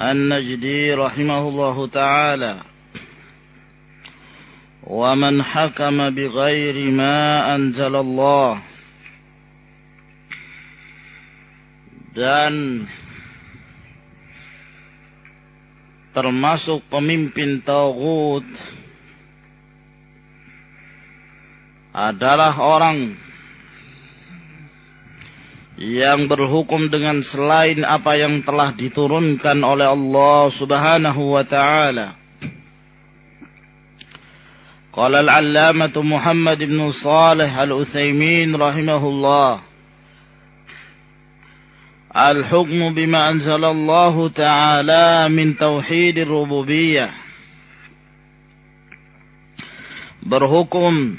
النجدي رحمه الله تعالى ومن حكم بغير ما أنزل الله dan termasuk pemimpin tauhid adalah orang yang berhukum dengan selain apa yang telah diturunkan oleh Allah Subhanahu wa taala. Qala al-'allamah Muhammad ibn Salih al-Utsaimin rahimahullah الحكم بما أنزل الله تعالى من توحيد الربوبية berhukum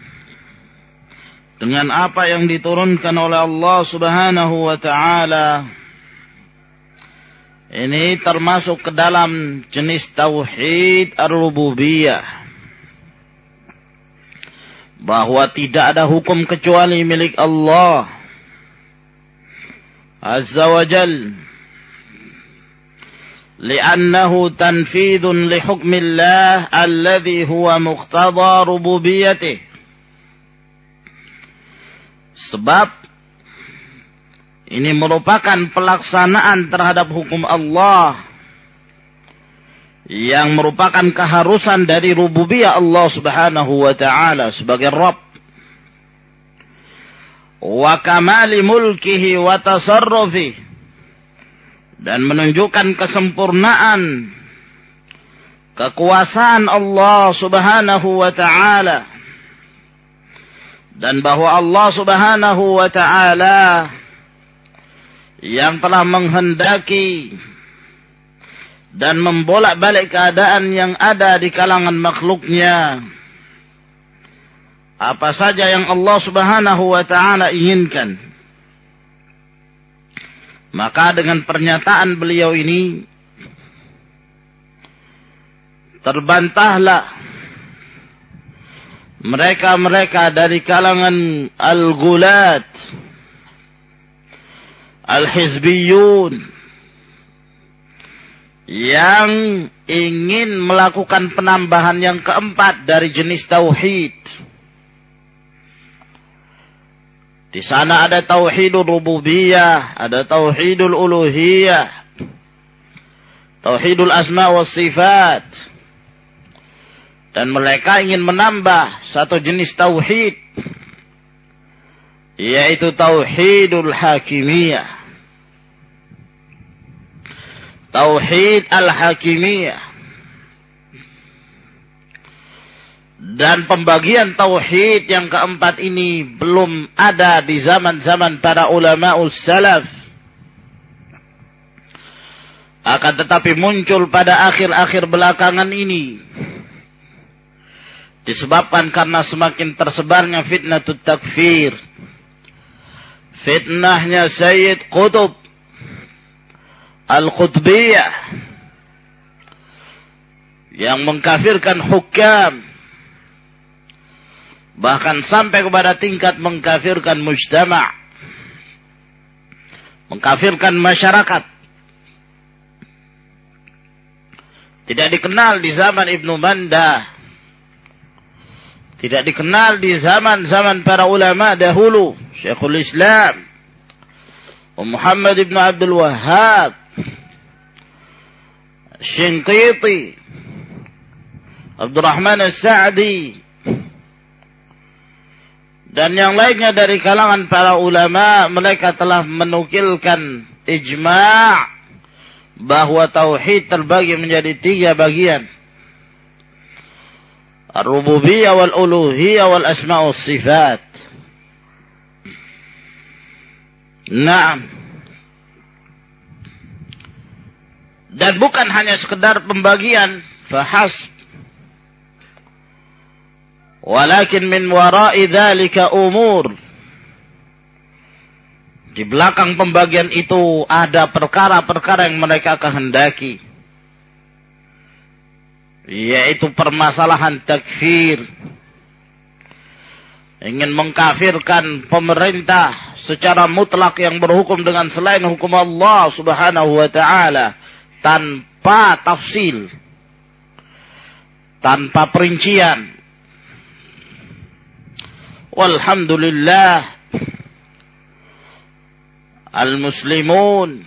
dengan apa yang diturunkan oleh Allah Subhanahu wa taala ini termasuk ke dalam jenis tauhid ar-rububiyah bahwa tidak ada hukum kecuali milik Allah Azza wa Jal لأنه تنفيذ لحكم الله الذي هو مقتضى ربوبيته Sebab ini merupakan pelaksanaan terhadap hukum Allah yang merupakan keharusan dari rububiyah Allah Subhanahu wa taala sebagai Rabb. Wa kamali mulkihi wa tasarrufi. Dan menunjukkan kesempurnaan kekuasaan Allah Subhanahu wa taala dan bahwa Allah Subhanahu wa taala yang telah menghendaki dan membolak-balik keadaan yang ada di kalangan makhluknya apa saja yang Allah Subhanahu wa taala inginkan maka dengan pernyataan beliau ini terbantahlah mereka-mereka dari kalangan al-gulat al-hizbiyun yang ingin melakukan penambahan yang keempat dari jenis tauhid. Di sana ada tauhidul rububiyah, ada tauhidul uluhiyah, tauhidul asma wa sifat, dan mereka ingin menambah satu jenis tauhid yaitu tauhidul hakimiyah. Tauhid al-hakimiyah. Dan pembagian tauhid yang keempat ini belum ada di zaman-zaman para ulama salaf. Akan tetapi muncul pada akhir-akhir belakangan ini disebabkan karena semakin tersebarnya fitnah takfir. Fitnahnya Sayyid Qutub Al-Qutbiyah yang mengkafirkan hukam. Bahkan sampai kepada tingkat mengkafirkan mujtama' mengkafirkan masyarakat. Tidak dikenal di zaman Ibnu Mandah tidak dikenal di zaman-zaman para ulama dahulu. Syekhul Islam. Muhammad ibn Abdul Wahhab. Shinqiti. Abdurrahman Al-Sa'di. Dan yang lainnya dari kalangan para ulama, mereka telah menukilkan ijma' bahwa tauhid terbagi menjadi tiga bagian. Uluhiyah wal asma' sifat. Naam. Dan bukan hanya sekedar pembagian fahas Walakin min wara'i dzalika umur. Di belakang pembagian itu ada perkara-perkara yang mereka kehendaki. Yaitu permasalahan takfir. Ingin mengkafirkan pemerintah secara mutlak yang berhukum dengan selain hukum Allah subhanahu wa ta'ala. Tanpa tafsil. Tanpa perincian Walhamdulillah Al-Muslimun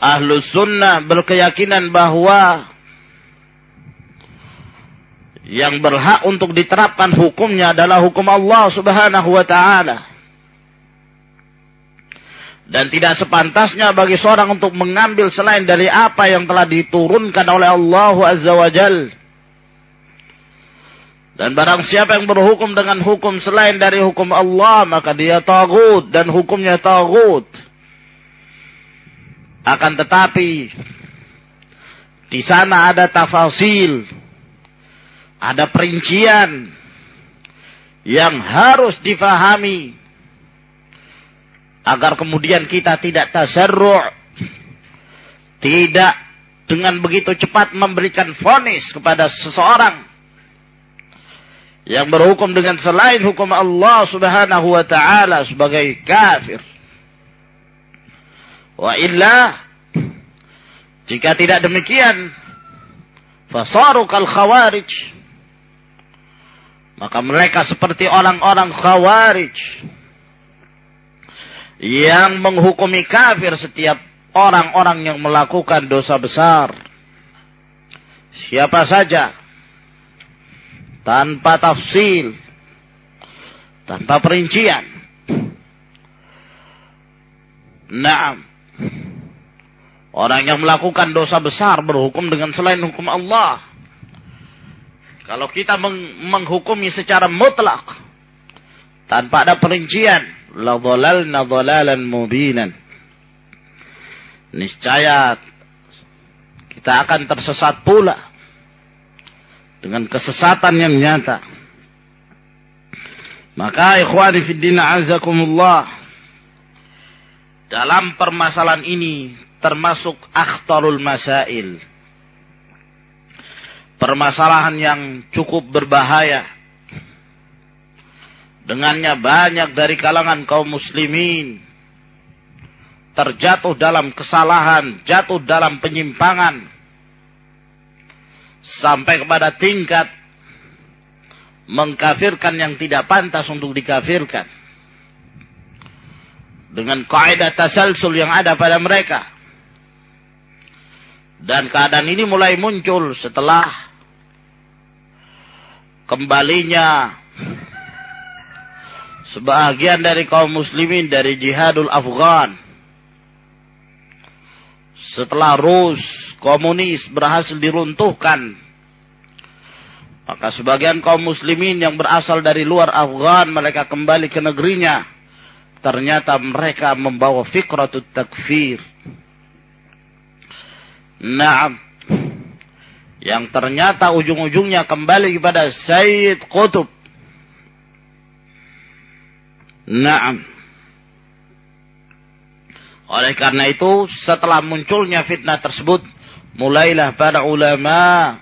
Ahlus Sunnah berkeyakinan bahwa yang berhak untuk diterapkan hukumnya adalah hukum Allah Subhanahu wa taala. Dan tidak sepantasnya bagi seorang untuk mengambil selain dari apa yang telah diturunkan oleh Allah Azza wa Jalla dan barang siapa yang berhukum dengan hukum selain dari hukum Allah, maka dia tagut dan hukumnya tagut. Akan tetapi, di sana ada tafasil, ada perincian yang harus difahami agar kemudian kita tidak tasarru' tidak dengan begitu cepat memberikan fonis kepada seseorang yang berhukum dengan selain hukum Allah Subhanahu wa taala sebagai kafir. Wa illa jika tidak demikian fasaru kal khawarij maka mereka seperti orang-orang khawarij yang menghukumi kafir setiap orang-orang yang melakukan dosa besar. Siapa saja tanpa tafsil, tanpa perincian. Naam. Orang yang melakukan dosa besar berhukum dengan selain hukum Allah. Kalau kita meng menghukumi secara mutlak tanpa ada perincian, la dhalalna dhalalan mubinan. Niscaya kita akan tersesat pula dengan kesesatan yang nyata. Maka ikhwani fiddina azakumullah dalam permasalahan ini termasuk akhtarul masail. Permasalahan yang cukup berbahaya. Dengannya banyak dari kalangan kaum muslimin terjatuh dalam kesalahan, jatuh dalam penyimpangan. Sampai kepada tingkat mengkafirkan yang tidak pantas untuk dikafirkan. Dengan kaidah tasalsul yang ada pada mereka. Dan keadaan ini mulai muncul setelah kembalinya. Sebagian dari kaum muslimin dari jihadul Afghan. Setelah Rus komunis berhasil diruntuhkan. Maka sebagian kaum muslimin yang berasal dari luar Afghan mereka kembali ke negerinya. Ternyata mereka membawa fikratut takfir. Naam yang ternyata ujung-ujungnya kembali kepada Sayyid Qutub Naam oleh karena itu, setelah munculnya fitnah tersebut, mulailah para ulama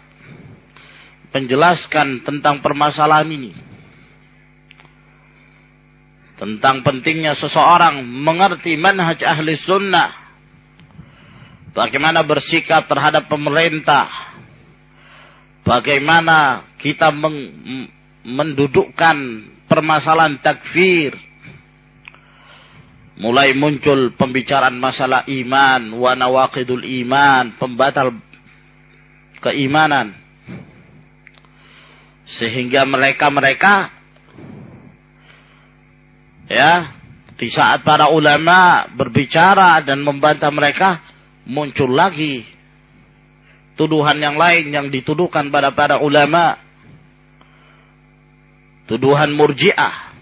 menjelaskan tentang permasalahan ini. Tentang pentingnya seseorang mengerti manhaj ahli sunnah. Bagaimana bersikap terhadap pemerintah. Bagaimana kita mendudukkan permasalahan takfir mulai muncul pembicaraan masalah iman, wa nawaqidul iman, pembatal keimanan. Sehingga mereka-mereka Ya, di saat para ulama berbicara dan membantah mereka, muncul lagi tuduhan yang lain yang dituduhkan pada para ulama. Tuduhan murjiah.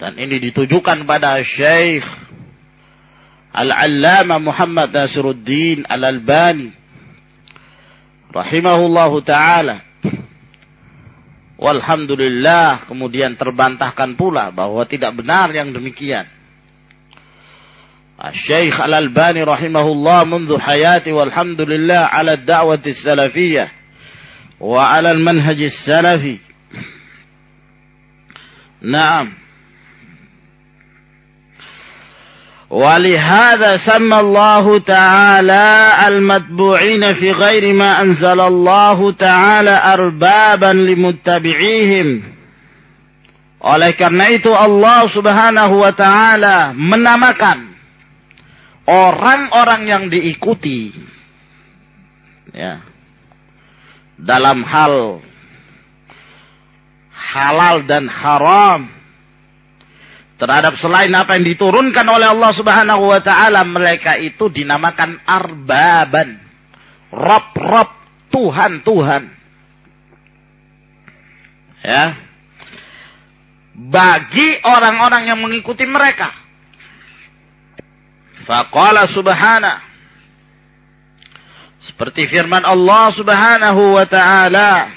Dan ini ditujukan pada Syekh Al-Allama Muhammad Nasiruddin Al-Albani. Rahimahullahu ta'ala. Walhamdulillah kemudian terbantahkan pula bahwa tidak benar yang demikian. Syekh Al-Albani rahimahullah منذ حياتي والحمد لله على الدعوة السلفية وعلى المنهج السلفي. نعم. ولهذا سمى الله تعالى المتبوعين في غير ما أنزل الله تعالى أربابا لمتبعيهم. Oleh karena itu Allah subhanahu wa ta'ala menamakan orang-orang yang diikuti. Ya. Dalam hal halal dan haram. Terhadap selain apa yang diturunkan oleh Allah Subhanahu wa taala mereka itu dinamakan arbaban. Rob-rob Tuhan-Tuhan. Ya. Bagi orang-orang yang mengikuti mereka faqala subhana. Seperti firman Allah Subhanahu wa taala.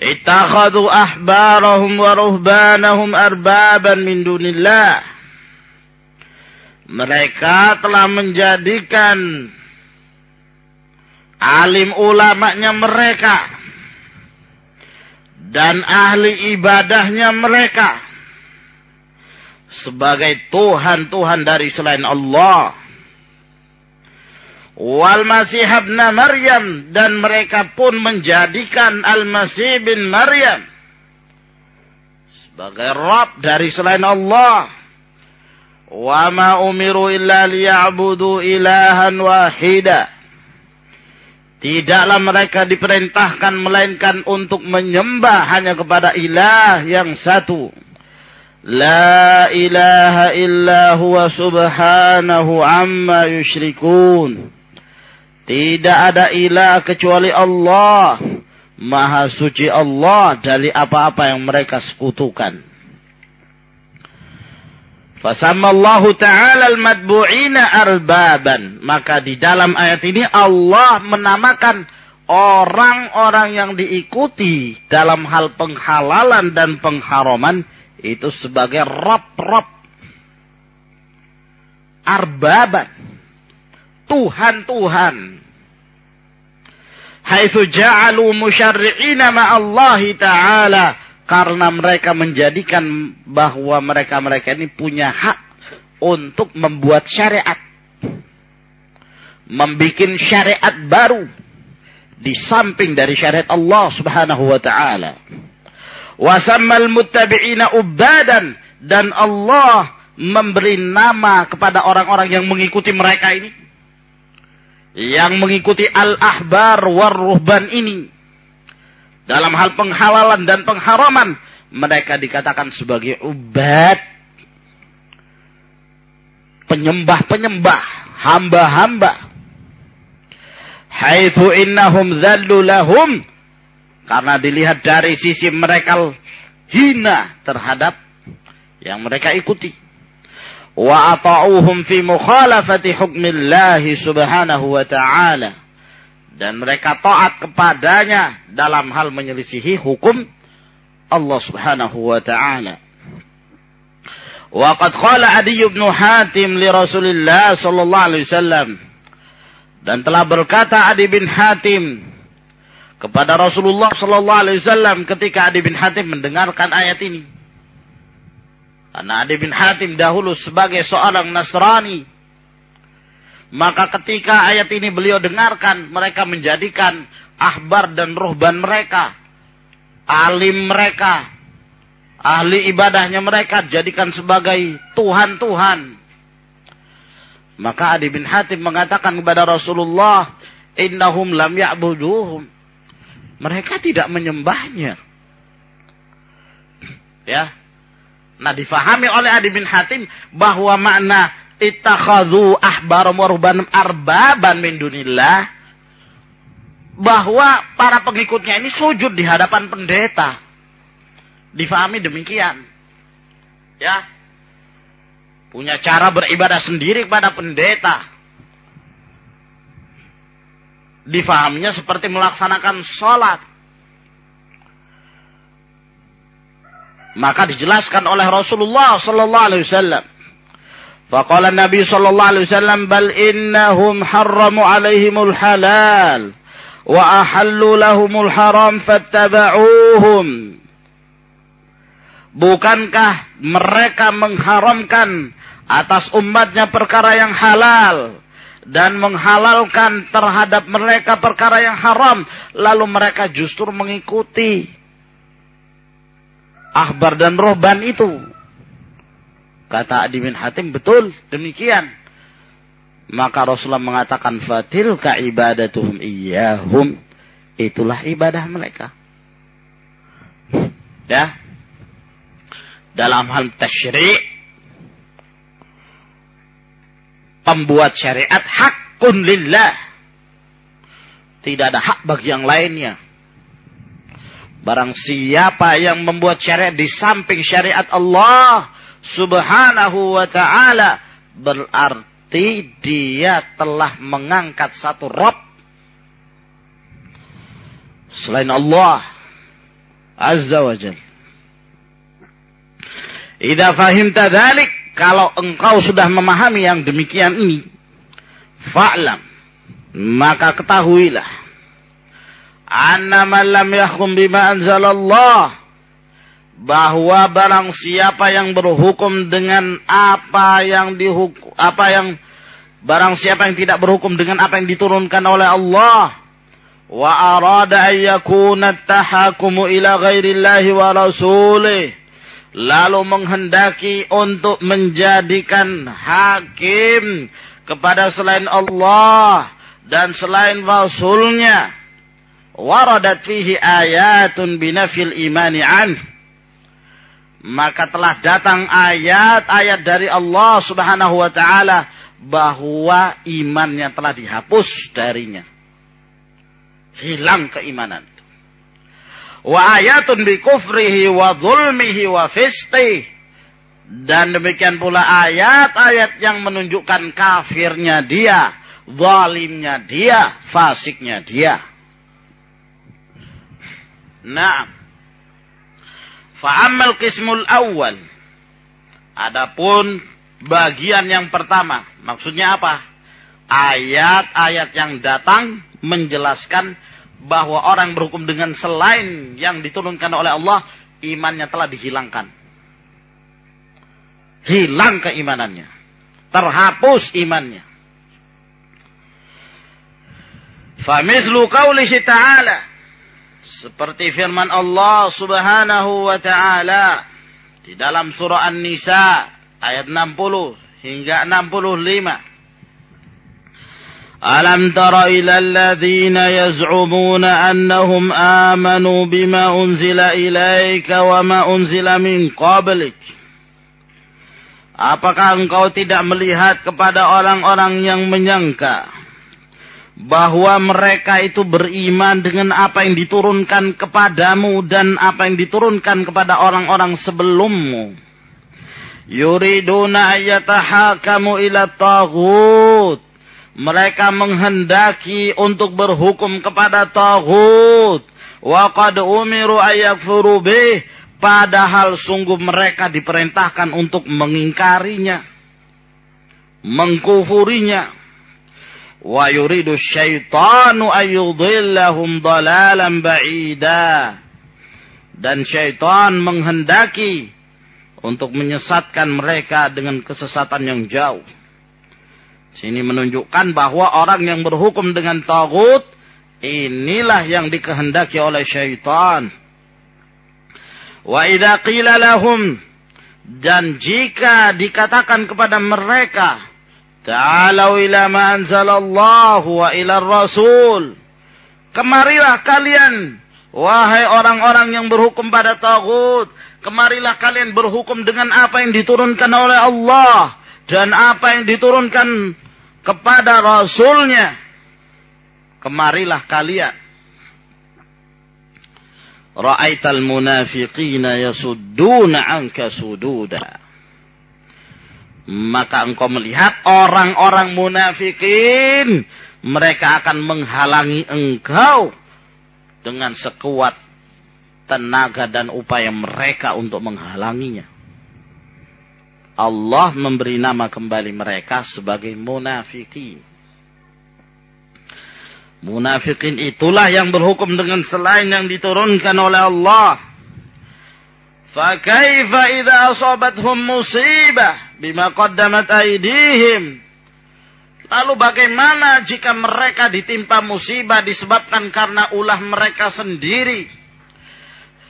Ittakhadhu ahbarahum wa ruhbanahum arbaban min dunillah. Mereka telah menjadikan alim ulamanya mereka dan ahli ibadahnya mereka sebagai Tuhan-Tuhan dari selain Allah wal Masih ibn Maryam dan mereka pun menjadikan Al-Masih bin Maryam sebagai Rabb dari selain Allah. Wa ma umiru illa liya'budu ilahan wahida. Tidaklah mereka diperintahkan melainkan untuk menyembah hanya kepada ilah yang satu. La ilaha illa huwa subhanahu amma yushrikun. Tidak ada ilah kecuali Allah. Maha suci Allah dari apa-apa yang mereka sekutukan. Fasammallahu ta'ala al-madbu'ina arbaban. Maka di dalam ayat ini Allah menamakan orang-orang yang diikuti dalam hal penghalalan dan pengharaman itu sebagai rob-rob. Arbaban. Tuhan-Tuhan haitsu ja'alu musyarri'ina ma'allahi ta'ala karena mereka menjadikan bahwa mereka-mereka ini punya hak untuk membuat syariat membikin syariat baru di samping dari syariat Allah Subhanahu wa taala. Wasammal muttabi'ina ubadan dan Allah memberi nama kepada orang-orang yang mengikuti mereka ini. Yang mengikuti al-ahbar war-ruhban ini. Dalam hal penghalalan dan pengharaman mereka dikatakan sebagai ubat penyembah-penyembah hamba-hamba. Haitsu innahum dzallu lahum karena dilihat dari sisi mereka hina terhadap yang mereka ikuti. Wa ata'uhum fi mukhalafati hukmillahi subhanahu wa ta'ala. Dan mereka taat kepadanya dalam hal menyelisihi hukum Allah subhanahu wa ta'ala. Wa qad qala Adi bin Hatim li Rasulillah sallallahu alaihi wasallam. Dan telah berkata Adi bin Hatim kepada Rasulullah sallallahu alaihi wasallam ketika Adi bin Hatim mendengarkan ayat ini karena Adi bin Hatim dahulu sebagai seorang Nasrani. Maka ketika ayat ini beliau dengarkan, mereka menjadikan ahbar dan ruhban mereka, alim mereka, ahli ibadahnya mereka jadikan sebagai Tuhan-Tuhan. Maka Adi bin Hatim mengatakan kepada Rasulullah, Innahum lam ya'buduhum. Mereka tidak menyembahnya. Ya. Nah, difahami oleh Adi bin Hatim bahwa makna ittakhadhu ahbaram wa arbaban min dunillah bahwa para pengikutnya ini sujud di hadapan pendeta. Difahami demikian. Ya. Punya cara beribadah sendiri kepada pendeta. Difahaminya seperti melaksanakan sholat. Maka dijelaskan oleh Rasulullah sallallahu alaihi wasallam. Faqala Nabi sallallahu alaihi wasallam bal innahum harramu alaihimul halal wa ahallu lahumul haram fattaba'uhum Bukankah mereka mengharamkan atas umatnya perkara yang halal dan menghalalkan terhadap mereka perkara yang haram lalu mereka justru mengikuti ahbar dan rohban itu kata Adi bin Hatim betul demikian maka Rasulullah mengatakan fatil ka ibadatuhum iyyahum. Itulah ibadah mereka. Ya. Dalam hal tasyri' pembuat syariat hakun lillah. Tidak ada hak bagi yang lainnya. Barang siapa yang membuat syariat di samping syariat Allah subhanahu wa ta'ala berarti dia telah mengangkat satu Rob selain Allah Azza wa Jal. Ida fahimta dhalik, kalau engkau sudah memahami yang demikian ini, fa'lam, maka ketahuilah, anna man lam yahkum bima anzalallah, bahwa barang siapa yang berhukum dengan apa yang dihukum apa yang barang siapa yang tidak berhukum dengan apa yang diturunkan oleh Allah wa arada an yakuna tahakumu ila ghairillahi wa rasulih lalu menghendaki untuk menjadikan hakim kepada selain Allah dan selain Rasulnya waradat fihi ayatun binafil imani anhu maka telah datang ayat-ayat dari Allah Subhanahu wa taala bahwa imannya telah dihapus darinya. Hilang keimanan. Wa ayatun bi kufrihi wa zulmihi wa fisqih. Dan demikian pula ayat-ayat yang menunjukkan kafirnya dia, zalimnya dia, fasiknya dia. Nah, Fa'amal kismul awal. Adapun bagian yang pertama. Maksudnya apa? Ayat-ayat yang datang menjelaskan bahwa orang berhukum dengan selain yang diturunkan oleh Allah, imannya telah dihilangkan. Hilang keimanannya. Terhapus imannya. Famithlu qawlihi ta'ala seperti firman Allah Subhanahu wa taala di dalam surah An-Nisa ayat 60 hingga 65. ألم تر إلى الذين يزعمون أنهم آمنوا بما أنزل إليك وما أنزل من قبلك Apakah engkau tidak melihat kepada orang-orang yang menyangka bahwa mereka itu beriman dengan apa yang diturunkan kepadamu dan apa yang diturunkan kepada orang-orang sebelummu. Yuriduna ayyatahakamu ila taghut. mereka menghendaki untuk berhukum kepada taghut. Wa qad umiru ayyakfuru bih. Padahal sungguh mereka diperintahkan untuk mengingkarinya. Mengkufurinya wa yuridu syaitanu ayyudhillahum dalalan ba'ida dan syaitan menghendaki untuk menyesatkan mereka dengan kesesatan yang jauh. Sini menunjukkan bahwa orang yang berhukum dengan tagut inilah yang dikehendaki oleh syaitan. Wa idza qila lahum dan jika dikatakan kepada mereka Ta'alau ila ma anzalallahu wa ila rasul. Kemarilah kalian, wahai orang-orang yang berhukum pada tagut. Kemarilah kalian berhukum dengan apa yang diturunkan oleh Allah dan apa yang diturunkan kepada Rasulnya. Kemarilah kalian. Ra'aital munafiqina yasudduna anka sududa. Maka engkau melihat orang-orang munafikin. Mereka akan menghalangi engkau dengan sekuat tenaga dan upaya mereka untuk menghalanginya. Allah memberi nama kembali mereka sebagai munafikin. Munafikin itulah yang berhukum dengan selain yang diturunkan oleh Allah. فَكَيْفَ إِذَا أَصَابَتْهُمْ مُصِيبَةً بِمَا قَدَّمَتْ أَيْدِيهِمْ Lalu bagaimana jika mereka ditimpa musibah disebabkan karena ulah mereka sendiri?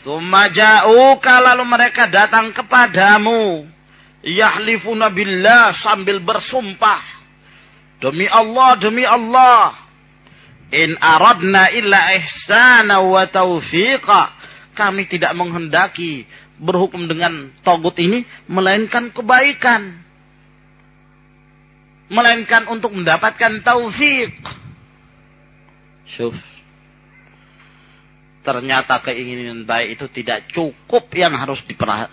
Thumma ja'uka lalu mereka datang kepadamu. Yahlifuna billah sambil bersumpah. Demi Allah, demi Allah. In aradna illa ihsana wa taufiqa. Kami tidak menghendaki berhukum dengan togut ini. Melainkan kebaikan. Melainkan untuk mendapatkan taufik. Syuf ternyata keinginan baik itu tidak cukup yang harus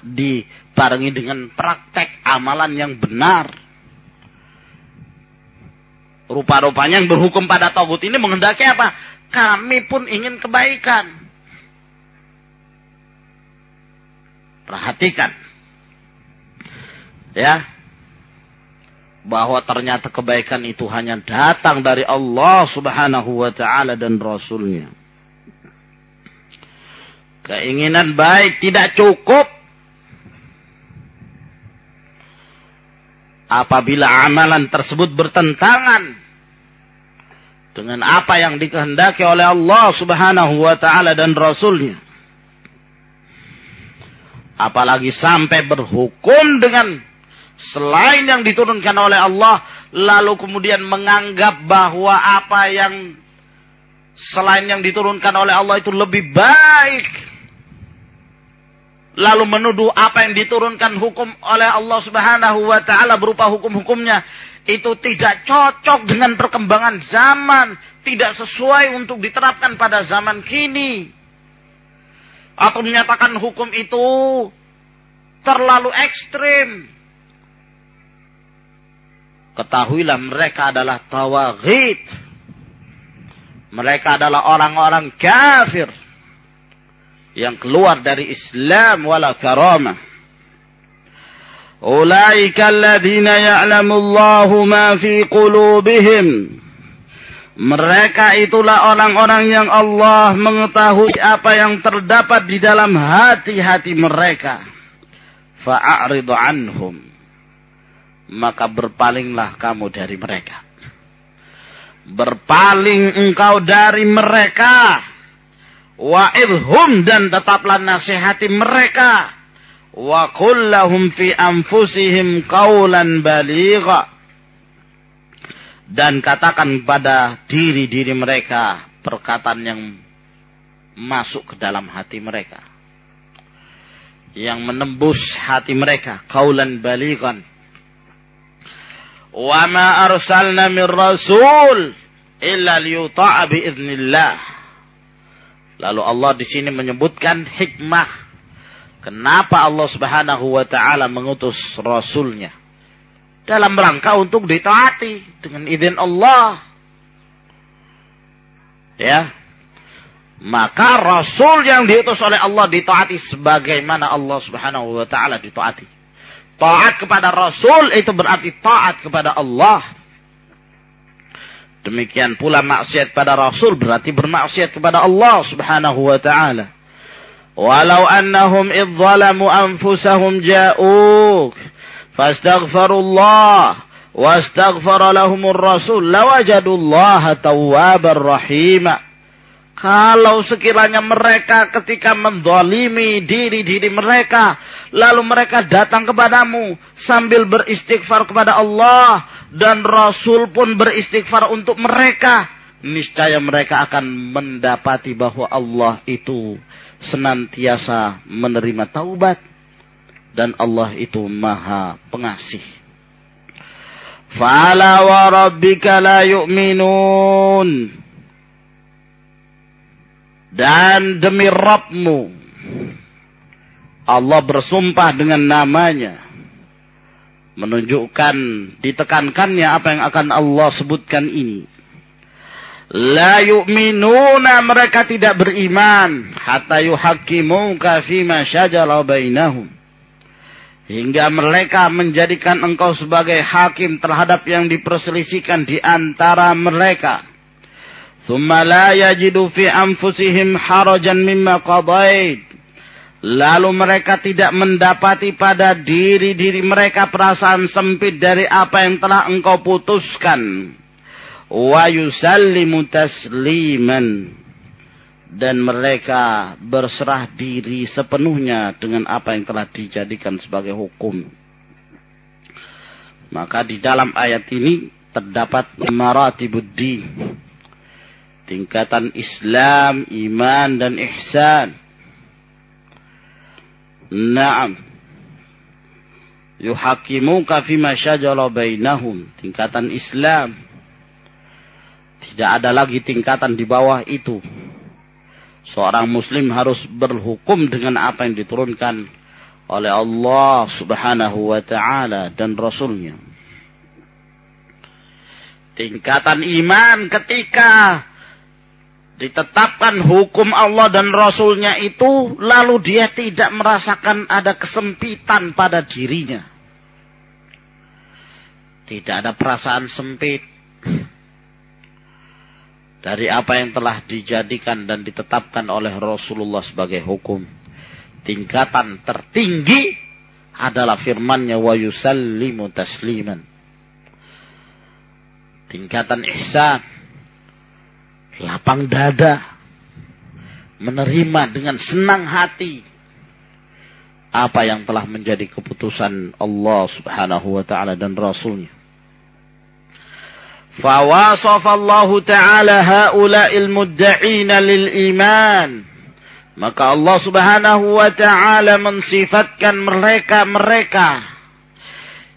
dibarengi dengan praktek amalan yang benar. Rupa-rupanya yang berhukum pada togut ini menghendaki apa? Kami pun ingin kebaikan. Perhatikan. Ya. Bahwa ternyata kebaikan itu hanya datang dari Allah subhanahu wa ta'ala dan Rasulnya. Keinginan baik tidak cukup. Apabila amalan tersebut bertentangan dengan apa yang dikehendaki oleh Allah subhanahu wa ta'ala dan Rasulnya. Apalagi sampai berhukum dengan selain yang diturunkan oleh Allah. Lalu kemudian menganggap bahwa apa yang selain yang diturunkan oleh Allah itu lebih baik lalu menuduh apa yang diturunkan hukum oleh Allah Subhanahu wa taala berupa hukum-hukumnya itu tidak cocok dengan perkembangan zaman, tidak sesuai untuk diterapkan pada zaman kini. Atau menyatakan hukum itu terlalu ekstrim. Ketahuilah mereka adalah tawaghid. Mereka adalah orang-orang kafir yang keluar dari Islam wala karamah. Ulaika alladhina ma fi qulubihim. Mereka itulah orang-orang yang Allah mengetahui apa yang terdapat di dalam hati-hati mereka. Fa'aridu anhum. Maka berpalinglah kamu dari mereka. Berpaling engkau dari mereka wa'idhum dan tetaplah nasihati mereka. Wa kullahum fi anfusihim qawlan baligha. Dan katakan pada diri-diri mereka perkataan yang masuk ke dalam hati mereka. Yang menembus hati mereka qaulan balighan. Wa ma arsalna min rasul illa liyuta'a bi idznillah Lalu Allah di sini menyebutkan hikmah. Kenapa Allah subhanahu wa ta'ala mengutus Rasulnya. Dalam rangka untuk ditaati dengan izin Allah. Ya. Maka Rasul yang diutus oleh Allah ditaati sebagaimana Allah subhanahu wa ta'ala ditaati. Taat kepada Rasul itu berarti taat kepada Allah. Demikian pula maksiat pada Rasul berarti bermaksiat kepada Allah subhanahu wa ta'ala. Walau annahum idzalamu anfusahum ja'uk. Fastaghfarullah. Wastaghfara lahumur rasul. Lawajadullaha tawwabar rahimah. Kalau sekiranya mereka ketika mendolimi diri-diri mereka. Lalu mereka datang kepadamu sambil beristighfar kepada Allah. Dan Rasul pun beristighfar untuk mereka. niscaya mereka akan mendapati bahwa Allah itu senantiasa menerima taubat dan Allah itu maha pengasih. Fala wa rabbika la yu'minun. Dan demi Rabbmu. Allah bersumpah dengan namanya menunjukkan ditekankannya apa yang akan Allah sebutkan ini. La yu'minuna mereka tidak beriman hatta yuhaqqimuka fima syajara bainahum. Hingga mereka menjadikan engkau sebagai hakim terhadap yang diperselisihkan di antara mereka. Thumma la yajidu fi anfusihim harajan mimma qadait Lalu mereka tidak mendapati pada diri-diri mereka perasaan sempit dari apa yang telah engkau putuskan. Wa yusallimu tasliman. Dan mereka berserah diri sepenuhnya dengan apa yang telah dijadikan sebagai hukum. Maka di dalam ayat ini terdapat maratibuddin. Tingkatan Islam, iman, dan ihsan Naam. Yuhakimuka fima syajara bainahum. Tingkatan Islam. Tidak ada lagi tingkatan di bawah itu. Seorang muslim harus berhukum dengan apa yang diturunkan oleh Allah subhanahu wa ta'ala dan Rasulnya. Tingkatan iman ketika ditetapkan hukum Allah dan Rasulnya itu, lalu dia tidak merasakan ada kesempitan pada dirinya. Tidak ada perasaan sempit dari apa yang telah dijadikan dan ditetapkan oleh Rasulullah sebagai hukum. Tingkatan tertinggi adalah firmannya wa yusallimu tasliman. Tingkatan ihsan lapang dada, menerima dengan senang hati apa yang telah menjadi keputusan Allah Subhanahu wa taala dan rasulnya. Allah taala haula'il mudda'ina lil iman. Maka Allah Subhanahu wa taala mensifatkan mereka-mereka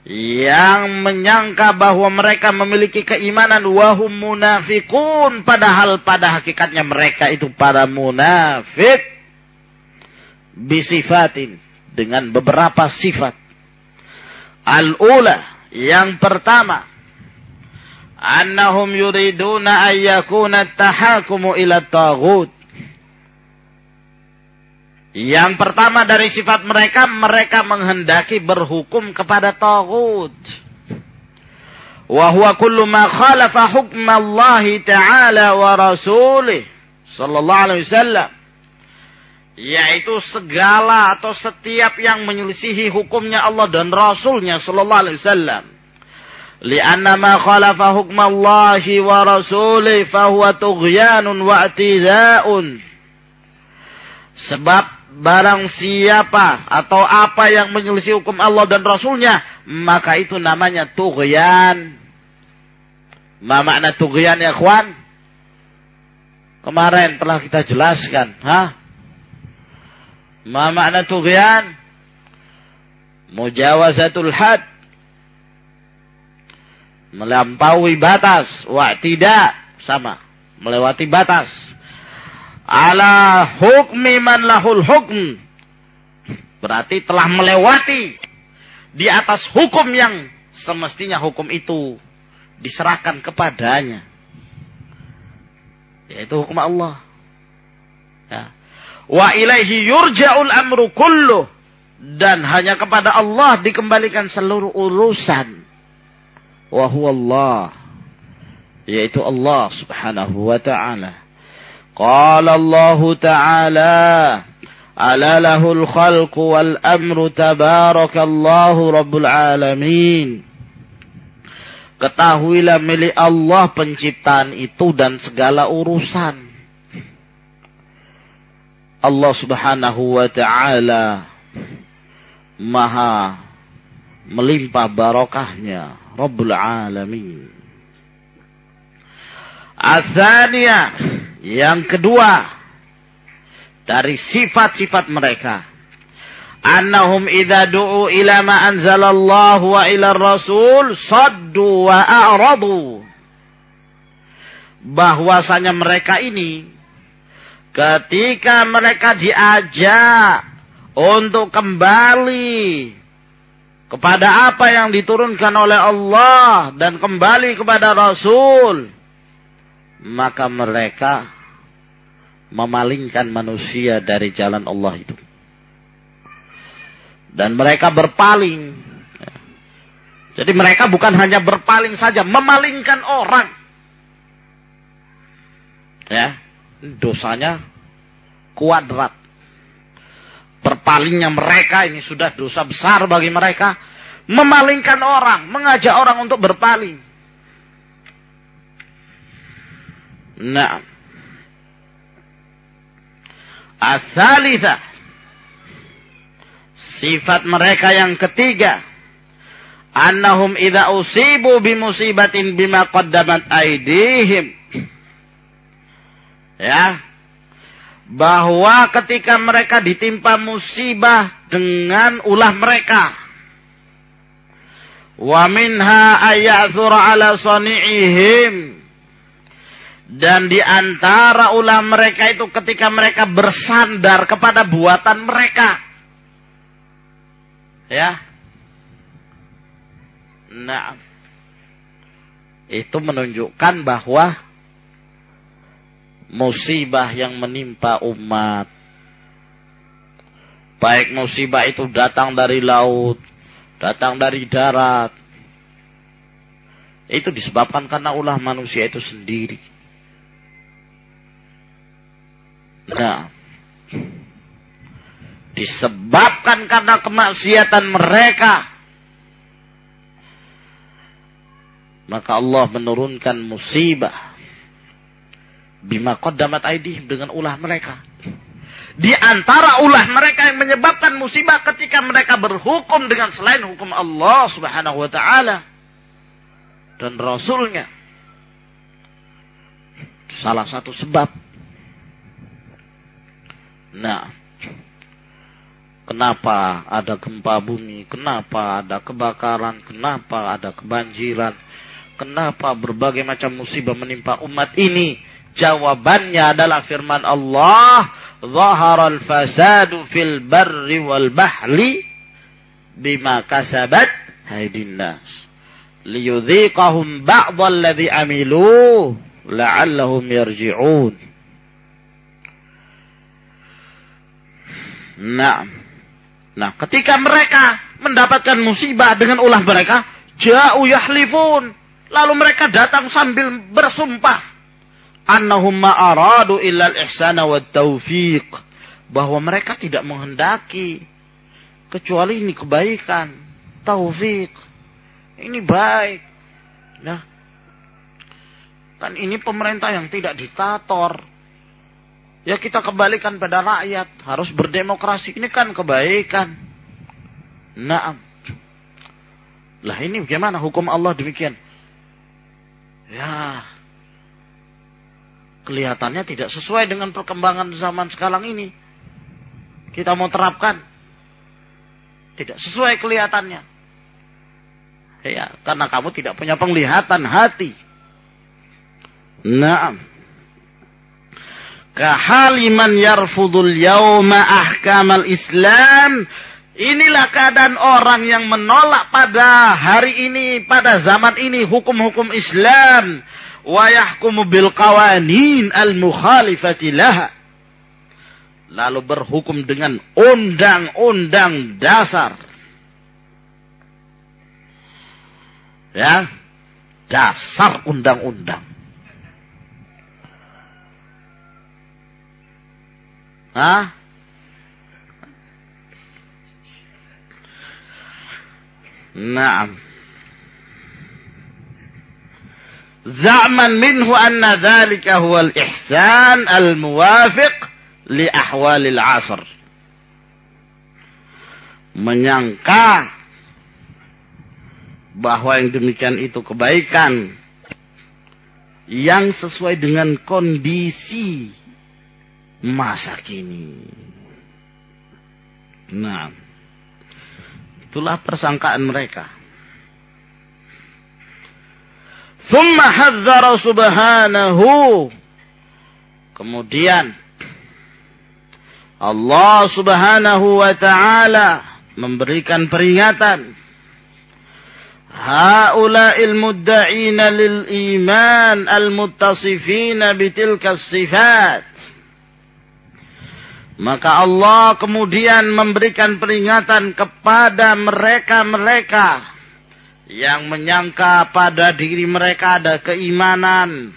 yang menyangka bahwa mereka memiliki keimanan. Wahum munafikun. Padahal pada hakikatnya mereka itu para munafik. Bisifatin. Dengan beberapa sifat. Al-ula. Yang pertama. Annahum yuriduna ayyakuna tahakumu ila taghut yang pertama dari sifat mereka, mereka menghendaki berhukum kepada Tagut. Wahuwa kullu ma khalafa hukm Allah Ta'ala wa Rasulih. Sallallahu alaihi wasallam. Yaitu segala atau setiap yang menyelisihi hukumnya Allah dan Rasulnya Sallallahu alaihi wasallam. Lianna ma khalafa hukm Allah wa Rasulih fahuwa tughyanun wa atidha'un. Sebab barang siapa atau apa yang menyelisih hukum Allah dan Rasulnya, maka itu namanya tughyan. Ma makna tughyan ya kawan? Kemarin telah kita jelaskan. Hah? Ma makna tughyan? Mujawazatul had. Melampaui batas. Wa tidak. Sama. Melewati batas ala hukmi man lahul hukm. Berarti telah melewati di atas hukum yang semestinya hukum itu diserahkan kepadanya. Yaitu hukum Allah. Ya. Wa ilaihi yurja'ul amru kullu. Dan hanya kepada Allah dikembalikan seluruh urusan. Wa huwa Allah. Yaitu Allah subhanahu wa ta'ala. قال الله تعالى ألا له الخلق والأمر تبارك الله رب العالمين Ketahuilah milik Allah penciptaan itu dan segala urusan. Allah subhanahu wa ta'ala maha melimpah barokahnya. Rabbul alamin. Athania yang kedua dari sifat-sifat mereka. Annahum idza du'u ila ma anzalallahu wa ila rasul saddu wa a'radu. Bahwasanya mereka ini ketika mereka diajak untuk kembali kepada apa yang diturunkan oleh Allah dan kembali kepada Rasul, maka mereka memalingkan manusia dari jalan Allah itu. Dan mereka berpaling. Jadi mereka bukan hanya berpaling saja, memalingkan orang. Ya, dosanya kuadrat berpalingnya mereka ini sudah dosa besar bagi mereka. Memalingkan orang, mengajak orang untuk berpaling. Nah. Asalitha. Sifat mereka yang ketiga. Annahum idha usibu bimusibatin bima qaddamat aidihim. Ya bahwa ketika mereka ditimpa musibah dengan ulah mereka wa minha ayathur ala sani'ihim dan di antara ulah mereka itu ketika mereka bersandar kepada buatan mereka ya nah itu menunjukkan bahwa musibah yang menimpa umat. Baik musibah itu datang dari laut, datang dari darat. Itu disebabkan karena ulah manusia itu sendiri. Nah, disebabkan karena kemaksiatan mereka. Maka Allah menurunkan musibah bima qaddamat aidihim dengan ulah mereka. Di antara ulah mereka yang menyebabkan musibah ketika mereka berhukum dengan selain hukum Allah Subhanahu wa taala dan rasulnya. Salah satu sebab. Nah, kenapa ada gempa bumi, kenapa ada kebakaran, kenapa ada kebanjiran, kenapa berbagai macam musibah menimpa umat ini Jawabannya adalah firman Allah, "Zaharal fasadu fil barri wal bahri bima kasabat haydin nas." Liyudhiqahum ba'd alladhi amilu la'allahum yarji'un. Nah, nah ketika mereka mendapatkan musibah dengan ulah mereka, jauh yahlifun. Lalu mereka datang sambil bersumpah annahum ma'aradu illa al-ihsana wa taufiq bahwa mereka tidak menghendaki kecuali ini kebaikan, taufik. Ini baik. Nah, kan ini pemerintah yang tidak diktator. Ya kita kembalikan pada rakyat, harus berdemokrasi. Ini kan kebaikan. Nah, lah ini bagaimana hukum Allah demikian? Ya, kelihatannya tidak sesuai dengan perkembangan zaman sekarang ini. Kita mau terapkan. Tidak sesuai kelihatannya. Ya, karena kamu tidak punya penglihatan hati. Naam. Kahaliman yarfudul yawma ahkamal Islam. Inilah keadaan orang yang menolak pada hari ini, pada zaman ini hukum-hukum Islam. Wa yahkumu bil qawanin al mukhalifati laha. Lalu berhukum dengan undang-undang dasar. Ya dasar undang-undang Hah? Naam. za'man minhu anna dhalika huwa al-ihsan al-muwafiq li ahwalil asr. Menyangka bahwa yang demikian itu kebaikan yang sesuai dengan kondisi masa kini. Nah, itulah persangkaan mereka. Thumma hadzara subhanahu. Kemudian Allah subhanahu wa ta'ala memberikan peringatan هؤلاء المدعين للإيمان المتصفين بتلك الصفات maka Allah kemudian memberikan peringatan kepada mereka-mereka yang menyangka pada diri mereka ada keimanan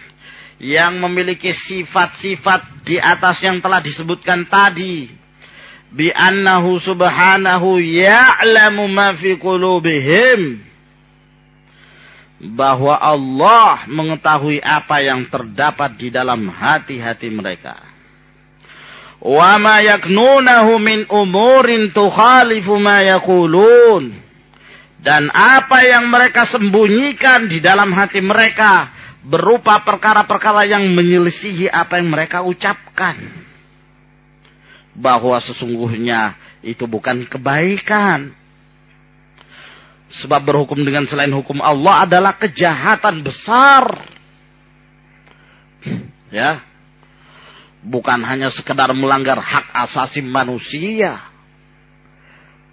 yang memiliki sifat-sifat di atas yang telah disebutkan tadi bi annahu subhanahu ya'lamu ma fi qulubihim bahwa Allah mengetahui apa yang terdapat di dalam hati-hati mereka. Wa ma yaknunahu min umurin tukhalifu ma yaqulun. Dan apa yang mereka sembunyikan di dalam hati mereka berupa perkara-perkara yang menyelisihi apa yang mereka ucapkan. Bahwa sesungguhnya itu bukan kebaikan Sebab berhukum dengan selain hukum Allah adalah kejahatan besar. Ya. Bukan hanya sekedar melanggar hak asasi manusia.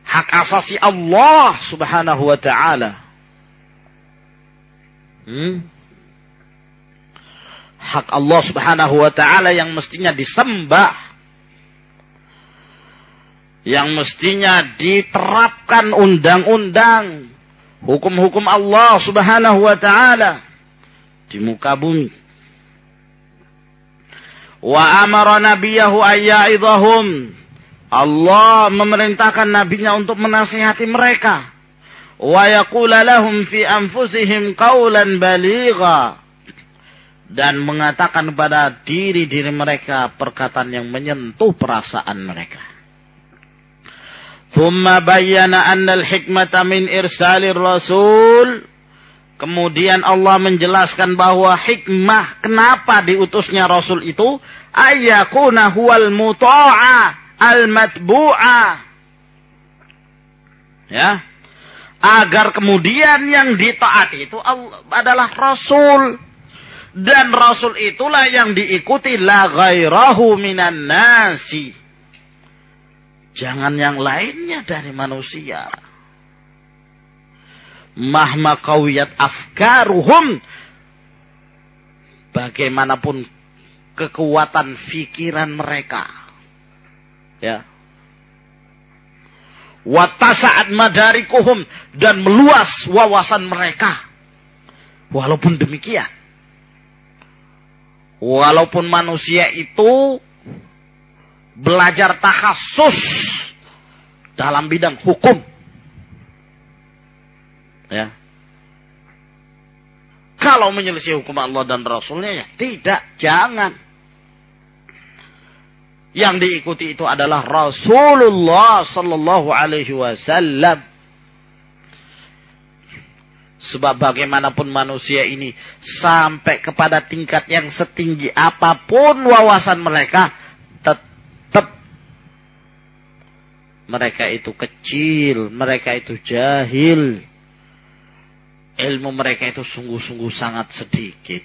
Hak asasi Allah subhanahu wa ta'ala. Hmm? Hak Allah subhanahu wa ta'ala yang mestinya disembah yang mestinya diterapkan undang-undang hukum-hukum Allah Subhanahu wa taala di muka bumi. Wa amara nabiyahu ayya'idhahum. Allah memerintahkan nabinya untuk menasihati mereka. Wa yaqula lahum fi anfusihim qawlan baligha. Dan mengatakan kepada diri-diri mereka perkataan yang menyentuh perasaan mereka. ثم بين أن الحكمة من إرسال الرسول Kemudian Allah menjelaskan bahwa hikmah kenapa diutusnya Rasul itu ayyakuna huwal muta'a al-matbu'a. Ya. Agar kemudian yang ditaati itu adalah Rasul. Dan Rasul itulah yang diikuti la ghairahu minan nasi. Jangan yang lainnya dari manusia. Mahma kawiyat afkaruhum. Bagaimanapun kekuatan fikiran mereka. Ya. Watasa'at madarikuhum. Dan meluas wawasan mereka. Walaupun demikian. Walaupun manusia itu belajar takhasus dalam bidang hukum. Ya. Kalau menyelisih hukum Allah dan Rasulnya ya tidak, jangan. Yang diikuti itu adalah Rasulullah Sallallahu Alaihi Wasallam. Sebab bagaimanapun manusia ini sampai kepada tingkat yang setinggi apa pun wawasan mereka, mereka itu kecil, mereka itu jahil. Ilmu mereka itu sungguh-sungguh sangat sedikit.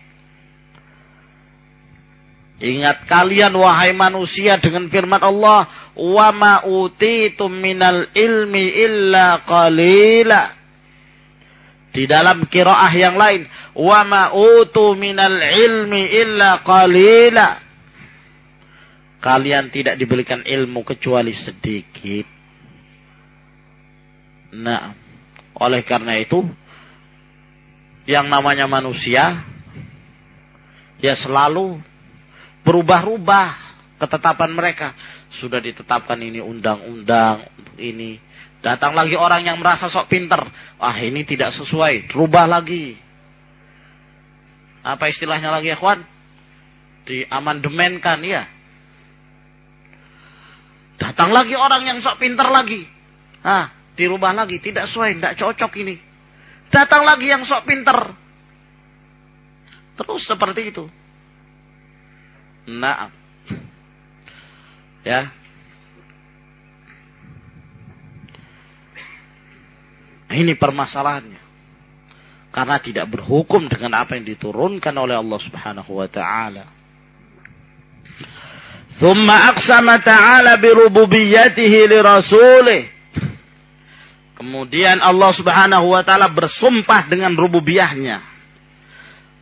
Ingat kalian wahai manusia dengan firman Allah, "Wa ma utitum minal ilmi illa qalila." Di dalam kiraah yang lain, "Wa ma utu minal ilmi illa qalila." Kalian tidak diberikan ilmu kecuali sedikit. Nah, oleh karena itu yang namanya manusia ya selalu berubah-ubah ketetapan mereka. Sudah ditetapkan ini undang-undang ini. Datang lagi orang yang merasa sok pinter. Ah ini tidak sesuai. Rubah lagi. Apa istilahnya lagi ya kawan? Diamandemenkan ya. Datang lagi orang yang sok pinter lagi. Ah, dirubah lagi, tidak sesuai, tidak cocok ini. Datang lagi yang sok pinter. Terus seperti itu. Nah. Ya. Ini permasalahannya. Karena tidak berhukum dengan apa yang diturunkan oleh Allah Subhanahu wa taala. ثم أقسم تعالى بربوبيته لرسوله Kemudian Allah Subhanahu wa taala bersumpah dengan rububiyahnya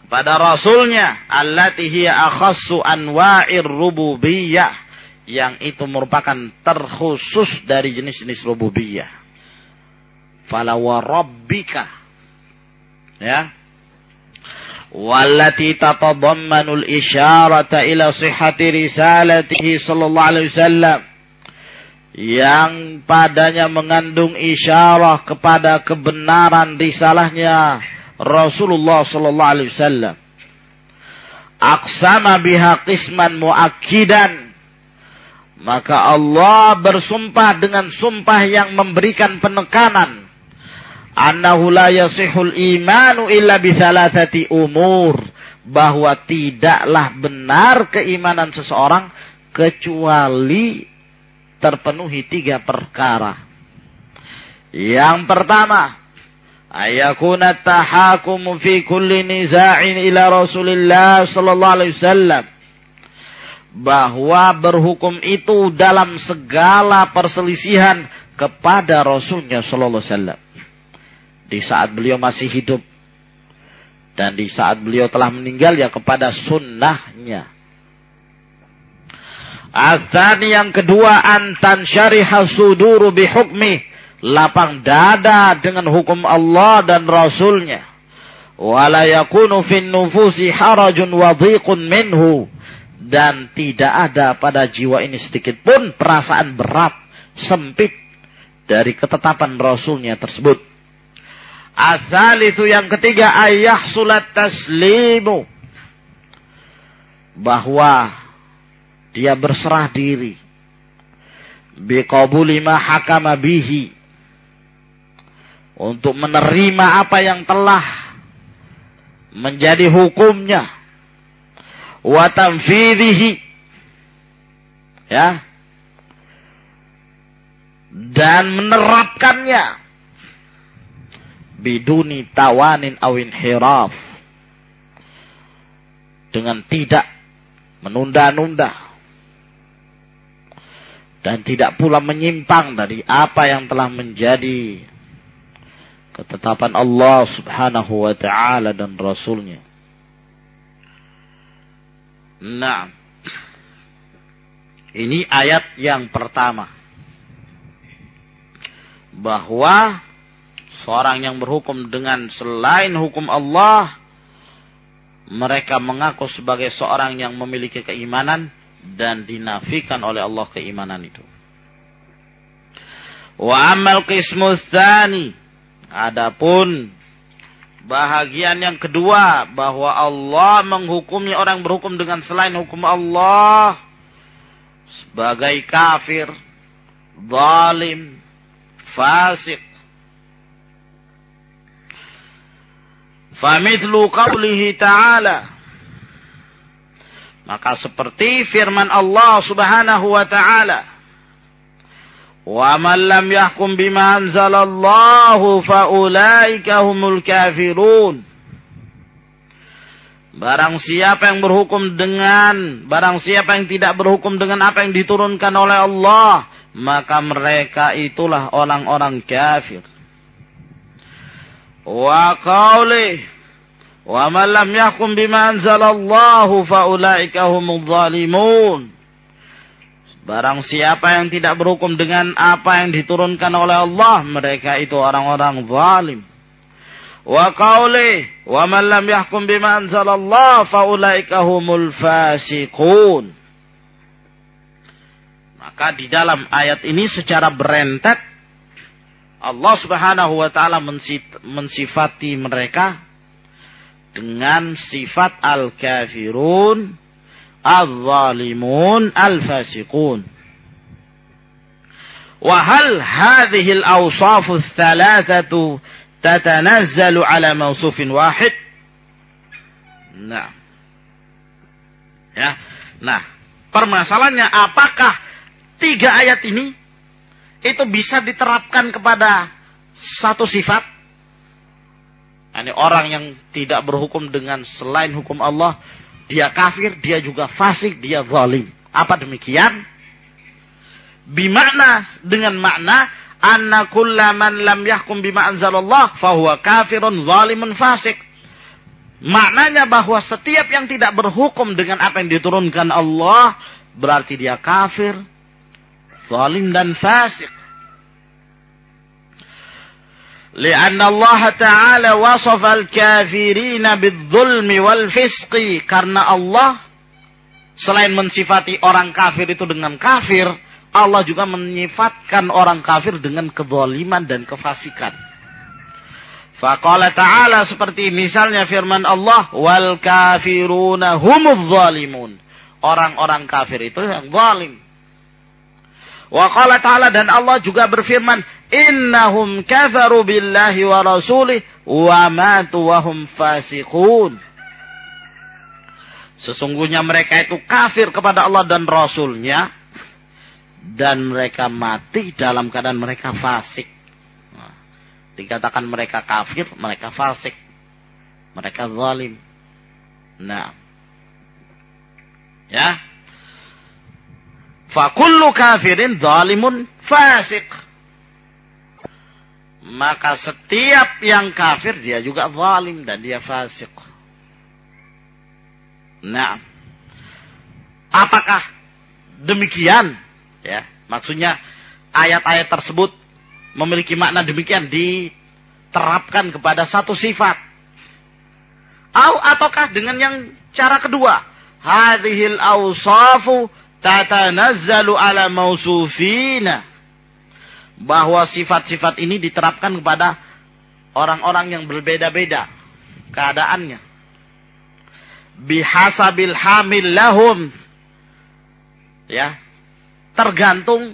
pada rasulnya allati hiya akhassu anwa'ir rububiyah yang itu merupakan terkhusus dari jenis-jenis rububiyah. Fala wa rabbika ya والتي تتضمن الإشارة إلى صحة رسالته صلى الله عليه وسلم yang padanya mengandung isyarah kepada kebenaran risalahnya Rasulullah sallallahu alaihi wasallam. Aqsama biha qisman muakkidan. Maka Allah bersumpah dengan sumpah yang memberikan penekanan annahu la yasihul imanu illa bi thalathati umur bahwa tidaklah benar keimanan seseorang kecuali terpenuhi tiga perkara. Yang pertama, ayakuna tahakum fi kulli niza'in ila Rasulillah sallallahu alaihi wasallam bahwa berhukum itu dalam segala perselisihan kepada Rasulnya sallallahu alaihi wasallam di saat beliau masih hidup dan di saat beliau telah meninggal ya kepada sunnahnya. Athani yang kedua antan syariha suduru bihukmi lapang dada dengan hukum Allah dan Rasulnya. Wala yakunu fin nufusi harajun wa minhu. Dan tidak ada pada jiwa ini sedikit pun perasaan berat, sempit dari ketetapan Rasulnya tersebut. Asal itu yang ketiga ayah sulat taslimu. Bahwa dia berserah diri. Biqabuli ma hakama bihi. Untuk menerima apa yang telah menjadi hukumnya. Wa tanfidhihi. Ya. Dan menerapkannya biduni tawanin awin hiraf. Dengan tidak menunda-nunda. Dan tidak pula menyimpang dari apa yang telah menjadi ketetapan Allah subhanahu wa ta'ala dan Rasulnya. Nah, ini ayat yang pertama. Bahwa seorang yang berhukum dengan selain hukum Allah, mereka mengaku sebagai seorang yang memiliki keimanan dan dinafikan oleh Allah keimanan itu. Wa amal qismu Adapun bahagian yang kedua bahwa Allah menghukumi orang berhukum dengan selain hukum Allah sebagai kafir, zalim, fasik, Famithlu qawlihi ta'ala. Maka seperti firman Allah subhanahu wa ta'ala. Wa man lam yahkum bima anzalallahu faulaika humul kafirun. Barang siapa yang berhukum dengan, barang siapa yang tidak berhukum dengan apa yang diturunkan oleh Allah, maka mereka itulah orang-orang kafir. Wa qawlih Wa man lam yahkum bima anzalallahu faulaika humudz zalimun. Barang siapa yang tidak berhukum dengan apa yang diturunkan oleh Allah, mereka itu orang-orang zalim. Wa qauli wa man lam yahkum bima anzalallahu faulaika humul fasiqun. Maka di dalam ayat ini secara berentet Allah Subhanahu wa taala mensifati mereka dengan sifat al-kafirun, al-zalimun, al-fasiqun. Wahal hadhi al-awsaf al-thalathatu tatanazzalu ala mausufin wahid? Nah. Ya. Nah, permasalahannya apakah tiga ayat ini itu bisa diterapkan kepada satu sifat? Ini orang yang tidak berhukum dengan selain hukum Allah, dia kafir, dia juga fasik, dia zalim. Apa demikian? Bimakna dengan makna anna kullaman lam yahkum bima anzalallah fahuwa kafirun zalimun fasik. Maknanya bahwa setiap yang tidak berhukum dengan apa yang diturunkan Allah berarti dia kafir, zalim dan fasik. لأن الله تعالى وصف الكافرين بالظلم والفسق karena Allah selain mensifati orang kafir itu dengan kafir Allah juga menyifatkan orang kafir dengan kezaliman dan kefasikan Faqala ta'ala seperti misalnya firman Allah wal kafiruna humuz zalimun. Orang-orang kafir itu yang zalim. Wa qala ta'ala dan Allah juga berfirman innahum kafaru billahi wa rasulih wa matu wa hum fasiqun. Sesungguhnya mereka itu kafir kepada Allah dan Rasulnya. Dan mereka mati dalam keadaan mereka fasik. Dikatakan mereka kafir, mereka fasik. Mereka zalim. Nah. Ya. Fakullu kafirin zalimun fasik. Maka setiap yang kafir dia juga zalim dan dia fasik. Nah. Apakah demikian? Ya, maksudnya ayat-ayat tersebut memiliki makna demikian diterapkan kepada satu sifat. Au ataukah dengan yang cara kedua? Hadhil awsafu tatanazzalu ala mausufina. Bahwa sifat-sifat ini diterapkan kepada orang-orang yang berbeda-beda keadaannya. Bihasabil hamil lahum. Ya. Tergantung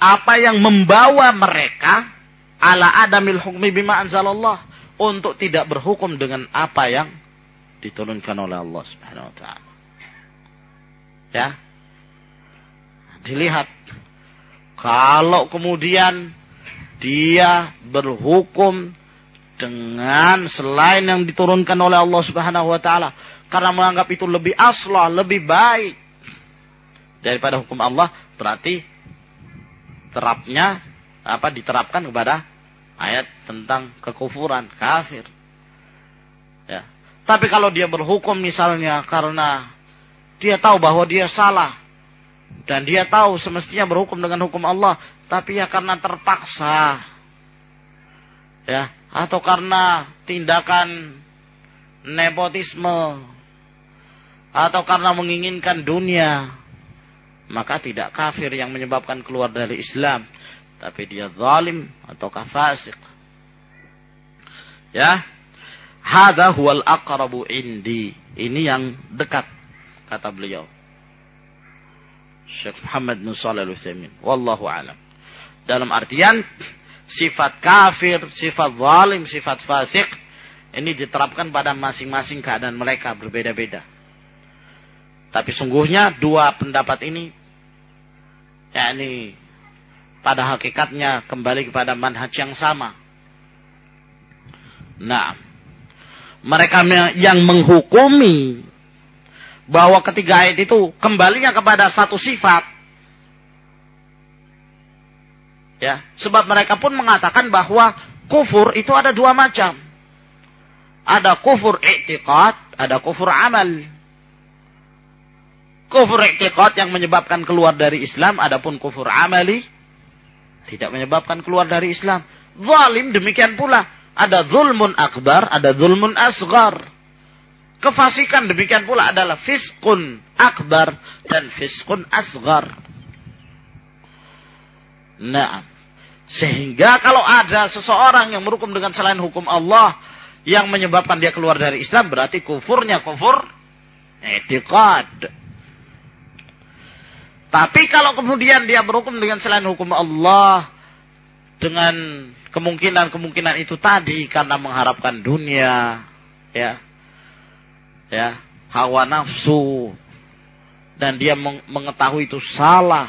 apa yang membawa mereka ala adamil hukmi bima anzalallah untuk tidak berhukum dengan apa yang diturunkan oleh Allah Subhanahu wa taala. Ya. Dilihat kalau kemudian dia berhukum dengan selain yang diturunkan oleh Allah Subhanahu wa taala karena menganggap itu lebih aslah, lebih baik daripada hukum Allah, berarti terapnya apa diterapkan kepada ayat tentang kekufuran kafir. Ya. Tapi kalau dia berhukum misalnya karena dia tahu bahwa dia salah dan dia tahu semestinya berhukum dengan hukum Allah, tapi ya karena terpaksa ya atau karena tindakan nepotisme atau karena menginginkan dunia maka tidak kafir yang menyebabkan keluar dari Islam, tapi dia zalim atau fasik. Ya. Hadza huwal aqrabu indi. Ini yang dekat kata beliau. Syekh Muhammad bin Shalih Al-Utsaimin. Wallahu alam. Dalam artian sifat kafir, sifat zalim, sifat fasik ini diterapkan pada masing-masing keadaan mereka berbeda-beda. Tapi sungguhnya dua pendapat ini yakni pada hakikatnya kembali kepada manhaj yang sama. Nah, mereka yang menghukumi bahwa ketiga ayat itu kembalinya kepada satu sifat. Ya, sebab mereka pun mengatakan bahwa kufur itu ada dua macam. Ada kufur i'tiqad, ada kufur amal. Kufur i'tiqad yang menyebabkan keluar dari Islam, adapun kufur amali tidak menyebabkan keluar dari Islam. Zalim demikian pula. Ada zulmun akbar, ada zulmun asgar. Kefasikan demikian pula adalah fiskun akbar dan fiskun asgar. Nah, sehingga kalau ada seseorang yang berhukum dengan selain hukum Allah yang menyebabkan dia keluar dari Islam berarti kufurnya kufur etiqad. Tapi kalau kemudian dia berhukum dengan selain hukum Allah dengan kemungkinan-kemungkinan itu tadi karena mengharapkan dunia, ya. Ya, hawa nafsu dan dia mengetahui itu salah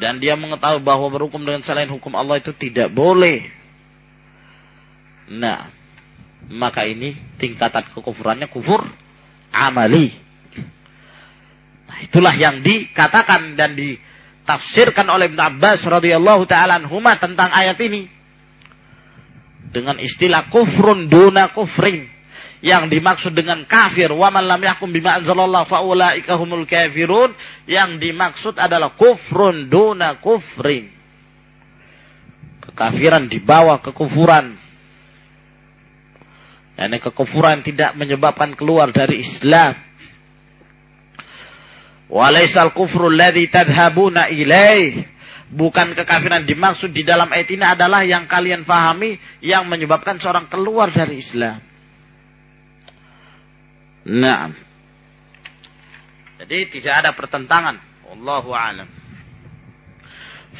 dan dia mengetahui bahwa berhukum dengan selain hukum Allah itu tidak boleh. Nah, maka ini tingkatan kekufurannya kufur amali. Nah, itulah yang dikatakan dan ditafsirkan oleh Ibn Abbas radhiyallahu taala anhuma tentang ayat ini dengan istilah kufrun duna kufrin yang dimaksud dengan kafir. Wa man lam yahkum bima anzalallah faulaika humul kafirun. Yang dimaksud adalah kufrun duna kufrin. Kekafiran di bawah kekufuran. Yakni kekufuran tidak menyebabkan keluar dari Islam. Walaisal kufru alladhi tadhabuna ilaih bukan kekafiran dimaksud di dalam ayat ini adalah yang kalian fahami yang menyebabkan seorang keluar dari Islam Nah. Jadi tidak ada pertentangan. Wallahu a'lam.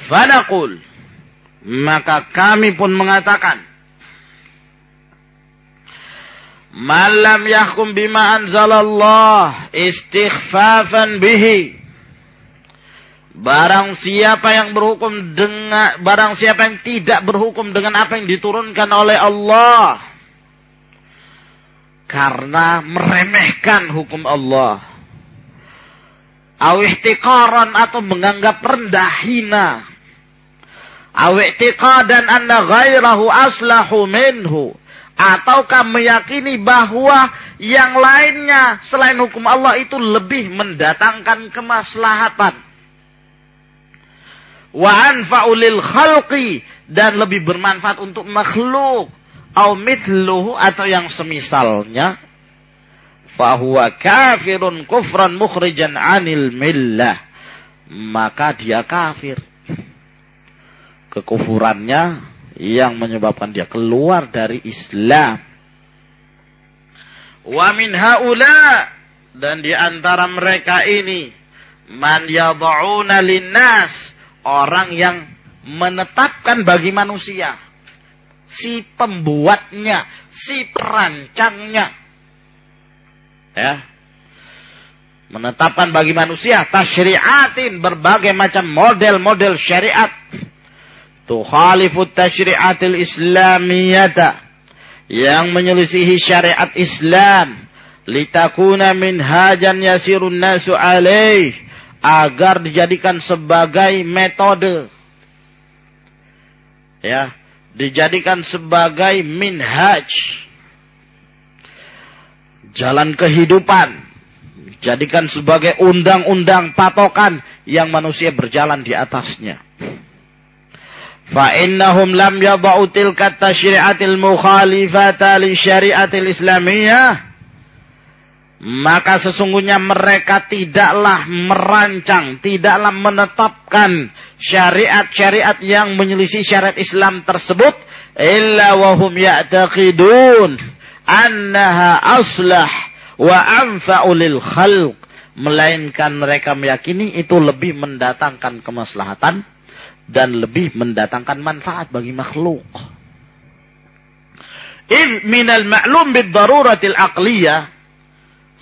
Fanaqul maka kami pun mengatakan Malam yahkum bima anzalallah istighfafan bihi Barang siapa yang berhukum dengan barang siapa yang tidak berhukum dengan apa yang diturunkan oleh Allah karena meremehkan hukum Allah. Awihtiqaran atau menganggap rendah hina. Awihtiqadan anna ghairahu aslahu minhu. Ataukah meyakini bahwa yang lainnya selain hukum Allah itu lebih mendatangkan kemaslahatan. Wa anfa'ulil khalqi. Dan lebih bermanfaat untuk makhluk au mithluhu atau yang semisalnya fahuwa kafirun kufran mukhrijan anil millah maka dia kafir. Kekufurannya yang menyebabkan dia keluar dari Islam. Wa min haula dan di antara mereka ini man yad'una linnas orang yang menetapkan bagi manusia si pembuatnya, si perancangnya. Ya. Menetapkan bagi manusia tasyri'atin berbagai macam model-model syariat. Tukhalifut tasyri'atil islamiyata yang menyelisihi syariat Islam litakuna minhajan yasirun nasu alaih agar dijadikan sebagai metode ya dijadikan sebagai minhaj. Jalan kehidupan. Jadikan sebagai undang-undang patokan yang manusia berjalan di atasnya. Fa innahum lam yadau tilka tasyri'atil mukhalifata li syari'atil islamiyah maka sesungguhnya mereka tidaklah merancang, tidaklah menetapkan syariat-syariat yang menyelisih syariat Islam tersebut illa wahum ya'taqidun annaha aslah wa anfa'u lil khalq melainkan mereka meyakini itu lebih mendatangkan kemaslahatan dan lebih mendatangkan manfaat bagi makhluk. In minal ma'lum bid daruratil aqliyah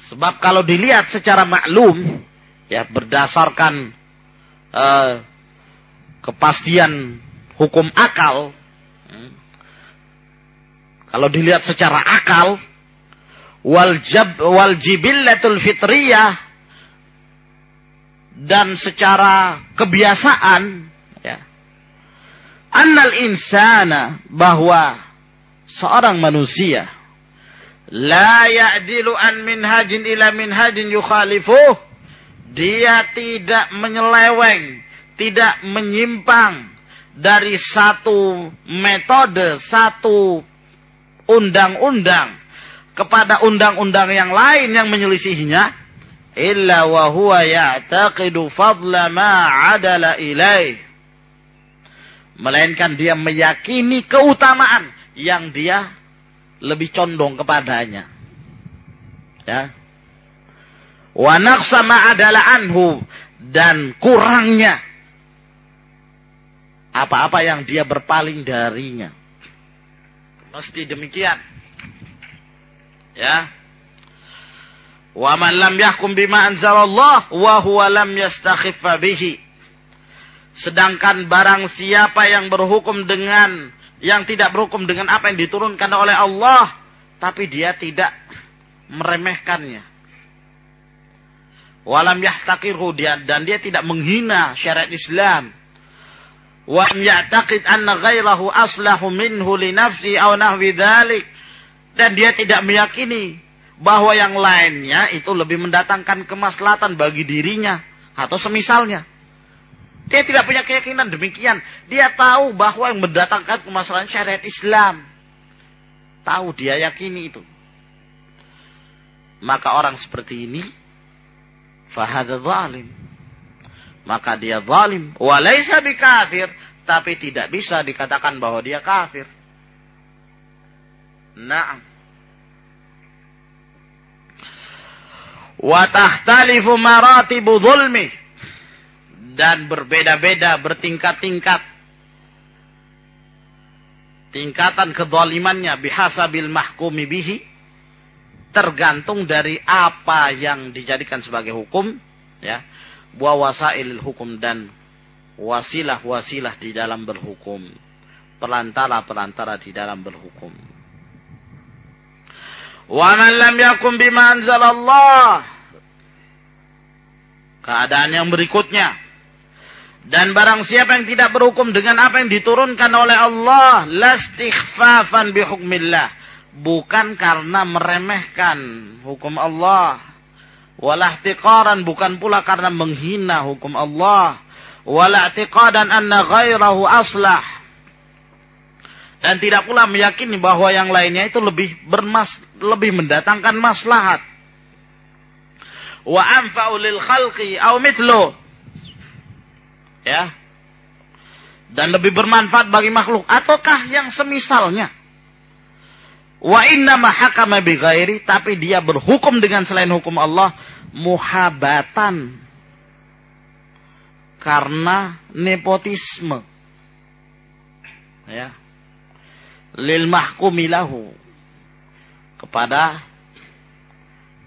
Sebab kalau dilihat secara maklum, ya berdasarkan uh, kepastian hukum akal, hmm, kalau dilihat secara akal, wal, jab, wal jibillatul fitriyah, dan secara kebiasaan, ya, annal insana bahwa seorang manusia La ya'dilu an minhajin ila minhajin yukhalifuh. Dia tidak menyeleweng, tidak menyimpang dari satu metode, satu undang-undang kepada undang-undang yang lain yang menyelisihinya illa wa huwa ya'taqidu fadla ma 'adala ilaih melainkan dia meyakini keutamaan yang dia lebih condong kepadanya. Ya. Wa naqsama adalah anhu dan kurangnya apa-apa yang dia berpaling darinya. Mesti demikian. Ya. Wa man lam yahkum bima anzalallah wa huwa lam yastakhiffa bihi. Sedangkan barang siapa yang berhukum dengan yang tidak berhukum dengan apa yang diturunkan oleh Allah, tapi dia tidak meremehkannya. Walam yahtakirhu dia dan dia tidak menghina syariat Islam. Wa ya'taqid anna ghairahu aslahu minhu li nafsi aw nahwi dhalik. Dan dia tidak meyakini bahwa yang lainnya itu lebih mendatangkan kemaslahatan bagi dirinya atau semisalnya. Dia tidak punya keyakinan demikian. Dia tahu bahwa yang mendatangkan kemaslahatan syariat Islam. Tahu dia yakini itu. Maka orang seperti ini fahada zalim. Maka dia zalim. Walaysa bikafir. Tapi tidak bisa dikatakan bahwa dia kafir. Naam. wa tahtalifu maratibu zulmi dan berbeda-beda bertingkat-tingkat tingkatan kezalimannya bihasabil mahkumi bihi tergantung dari apa yang dijadikan sebagai hukum ya buah wasail hukum dan wasilah-wasilah di dalam berhukum perantara-perantara di dalam berhukum Wa man lam yakum bima anzalallah. Keadaan yang berikutnya. Dan barang siapa yang tidak berhukum dengan apa yang diturunkan oleh Allah, lastighfafan bihukmillah. Bukan karena meremehkan hukum Allah. Walahtiqaran bukan pula karena menghina hukum Allah. Walahtiqadan anna ghairahu aslah dan tidak pula meyakini bahwa yang lainnya itu lebih bermas lebih mendatangkan maslahat. Wa anfa'u lil khalqi aw mithlu. Ya. Dan lebih bermanfaat bagi makhluk ataukah yang semisalnya. Wa inna ma hakama bi tapi dia berhukum dengan selain hukum Allah muhabatan karena nepotisme. Ya lil mahkumi lahu kepada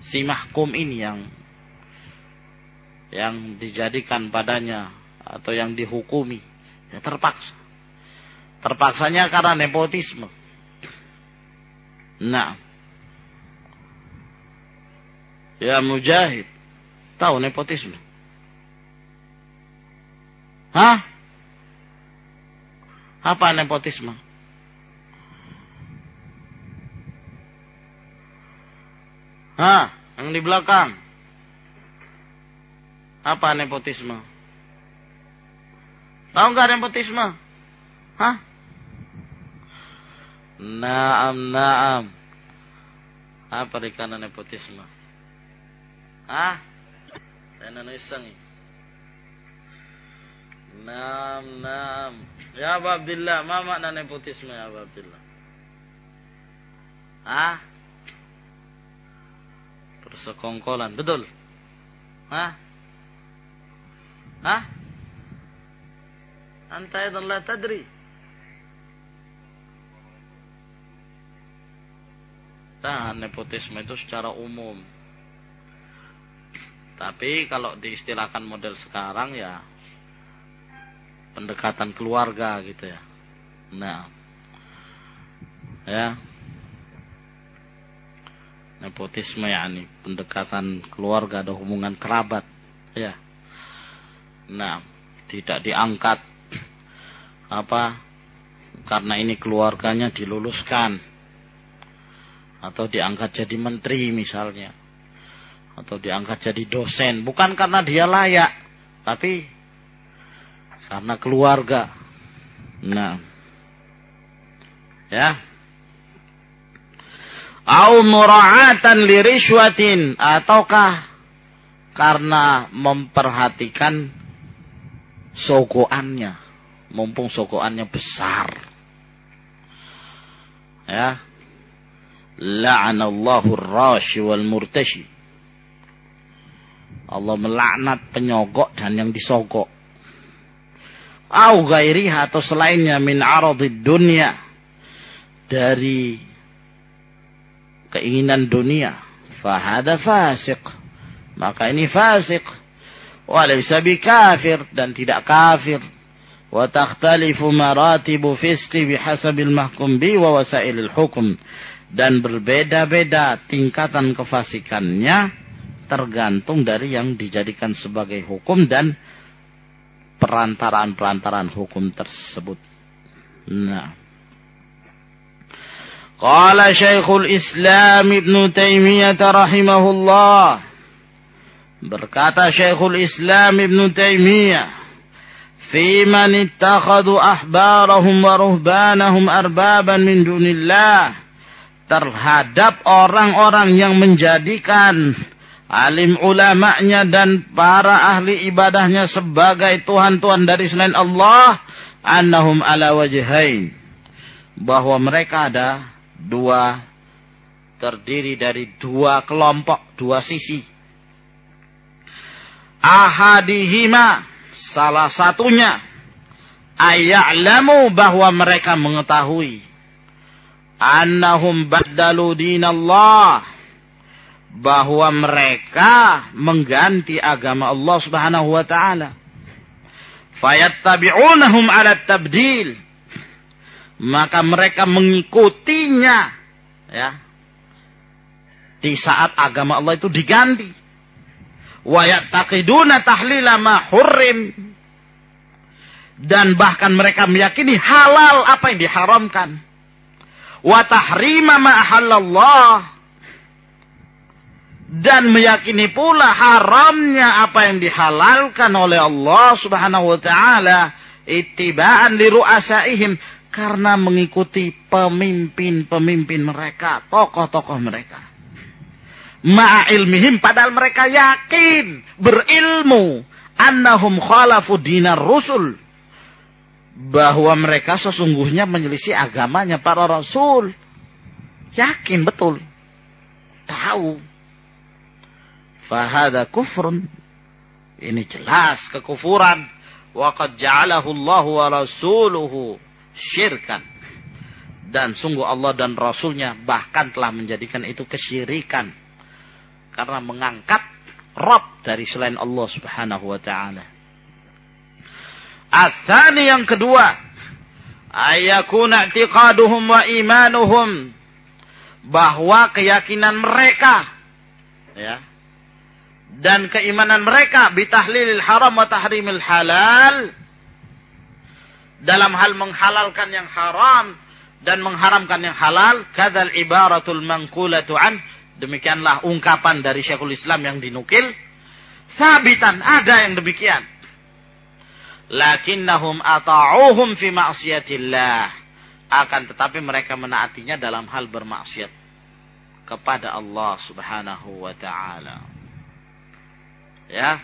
si mahkum ini yang yang dijadikan padanya atau yang dihukumi. Ya terpaksa. Terpaksanya karena nepotisme. Nah. Ya mujahid. Tahu nepotisme? Hah? Apa nepotisme? Hah, yang di belakang. Apa nepotisme? Tahu nggak nepotisme? Hah? Naam, naam. Apa dikana nepotisme? Hah? Saya iseng. Naam, naam. Ya Abu Abdillah, ma makna nepotisme ya Abu Abdillah? Hah? persekongkolan. Betul? Hah? Hah? Anta aidan la tadri. Nah, nepotisme itu secara umum. Tapi kalau diistilahkan model sekarang ya pendekatan keluarga gitu ya. Nah. Ya nepotisme ya yakni pendekatan keluarga atau hubungan kerabat ya nah tidak diangkat apa? Karena ini keluarganya diluluskan. Atau diangkat jadi menteri misalnya. Atau diangkat jadi dosen. Bukan karena dia layak tapi karena keluarga. Nah. Ya. Au mura'atan lirishwatin ataukah karena memperhatikan sogoannya mumpung sogoannya besar ya la'anallahu rashi wal murtashi Allah melaknat penyogok dan yang disogok au gairiha atau selainnya min aradid dunia dari keinginan dunia fahada fasik. Maka ini fasik. Walaysa bikafir dan tidak kafir. Takhtalifu maratibu fisqi bihasabil mahkum bi wa wasailil hukum. Dan berbeda-beda tingkatan kefasikannya tergantung dari yang dijadikan sebagai hukum dan perantaraan-perantaraan hukum tersebut. Nah. Qala Syekhul Islam Ibn Taimiyah rahimahullah. Berkata Syekhul Islam Ibn Taimiyah, "Fi man ittakhadhu ahbarahum wa ruhbanahum arbaban min dunillah." Terhadap orang-orang yang menjadikan alim ulamanya dan para ahli ibadahnya sebagai tuhan-tuhan dari selain Allah, annahum ala wajhain. Bahwa mereka ada dua terdiri dari dua kelompok, dua sisi. Ahadihima salah satunya ayalamu bahwa mereka mengetahui annahum baddalu dinallah bahwa mereka mengganti agama Allah Subhanahu wa taala. Fayattabi'unahum ala tabdil. Maka mereka mengikutinya ya. Di saat agama Allah itu diganti wa tahlila ma hurrim. Dan bahkan mereka meyakini halal apa yang diharamkan. Wa tahrima ma ahallallah. Dan meyakini pula haramnya apa yang dihalalkan oleh Allah Subhanahu wa taala. Ittiba'an li ru'asaihim. Karena mengikuti pemimpin-pemimpin mereka, tokoh-tokoh mereka. Ma'ilmihim padahal mereka yakin, berilmu, annahum khalafu dinar rusul. Bahwa mereka sesungguhnya menyelisih agamanya para rasul. Yakin betul. Tahu. Fahada kufrun. Ini jelas kekufuran. Wa qad ja'alahu Allah wa rasuluhu syirkan. Dan sungguh Allah dan Rasulnya bahkan telah menjadikan itu kesyirikan. Karena mengangkat Rob dari selain Allah subhanahu wa ta'ala. Athani yang kedua. Ayakuna i'tiqaduhum wa imanuhum. Bahwa keyakinan mereka. Ya. Dan keimanan mereka. Bitahlilil haram wa tahrimil halal dalam hal menghalalkan yang haram dan mengharamkan yang halal kadzal ibaratul manqulatu an demikianlah ungkapan dari Syekhul Islam yang dinukil. Sabitan ada yang demikian. Lakinnahum ata'uhum fi ma'siyatillah. Akan tetapi mereka menaatinya dalam hal bermaksiat kepada Allah Subhanahu wa taala. Ya.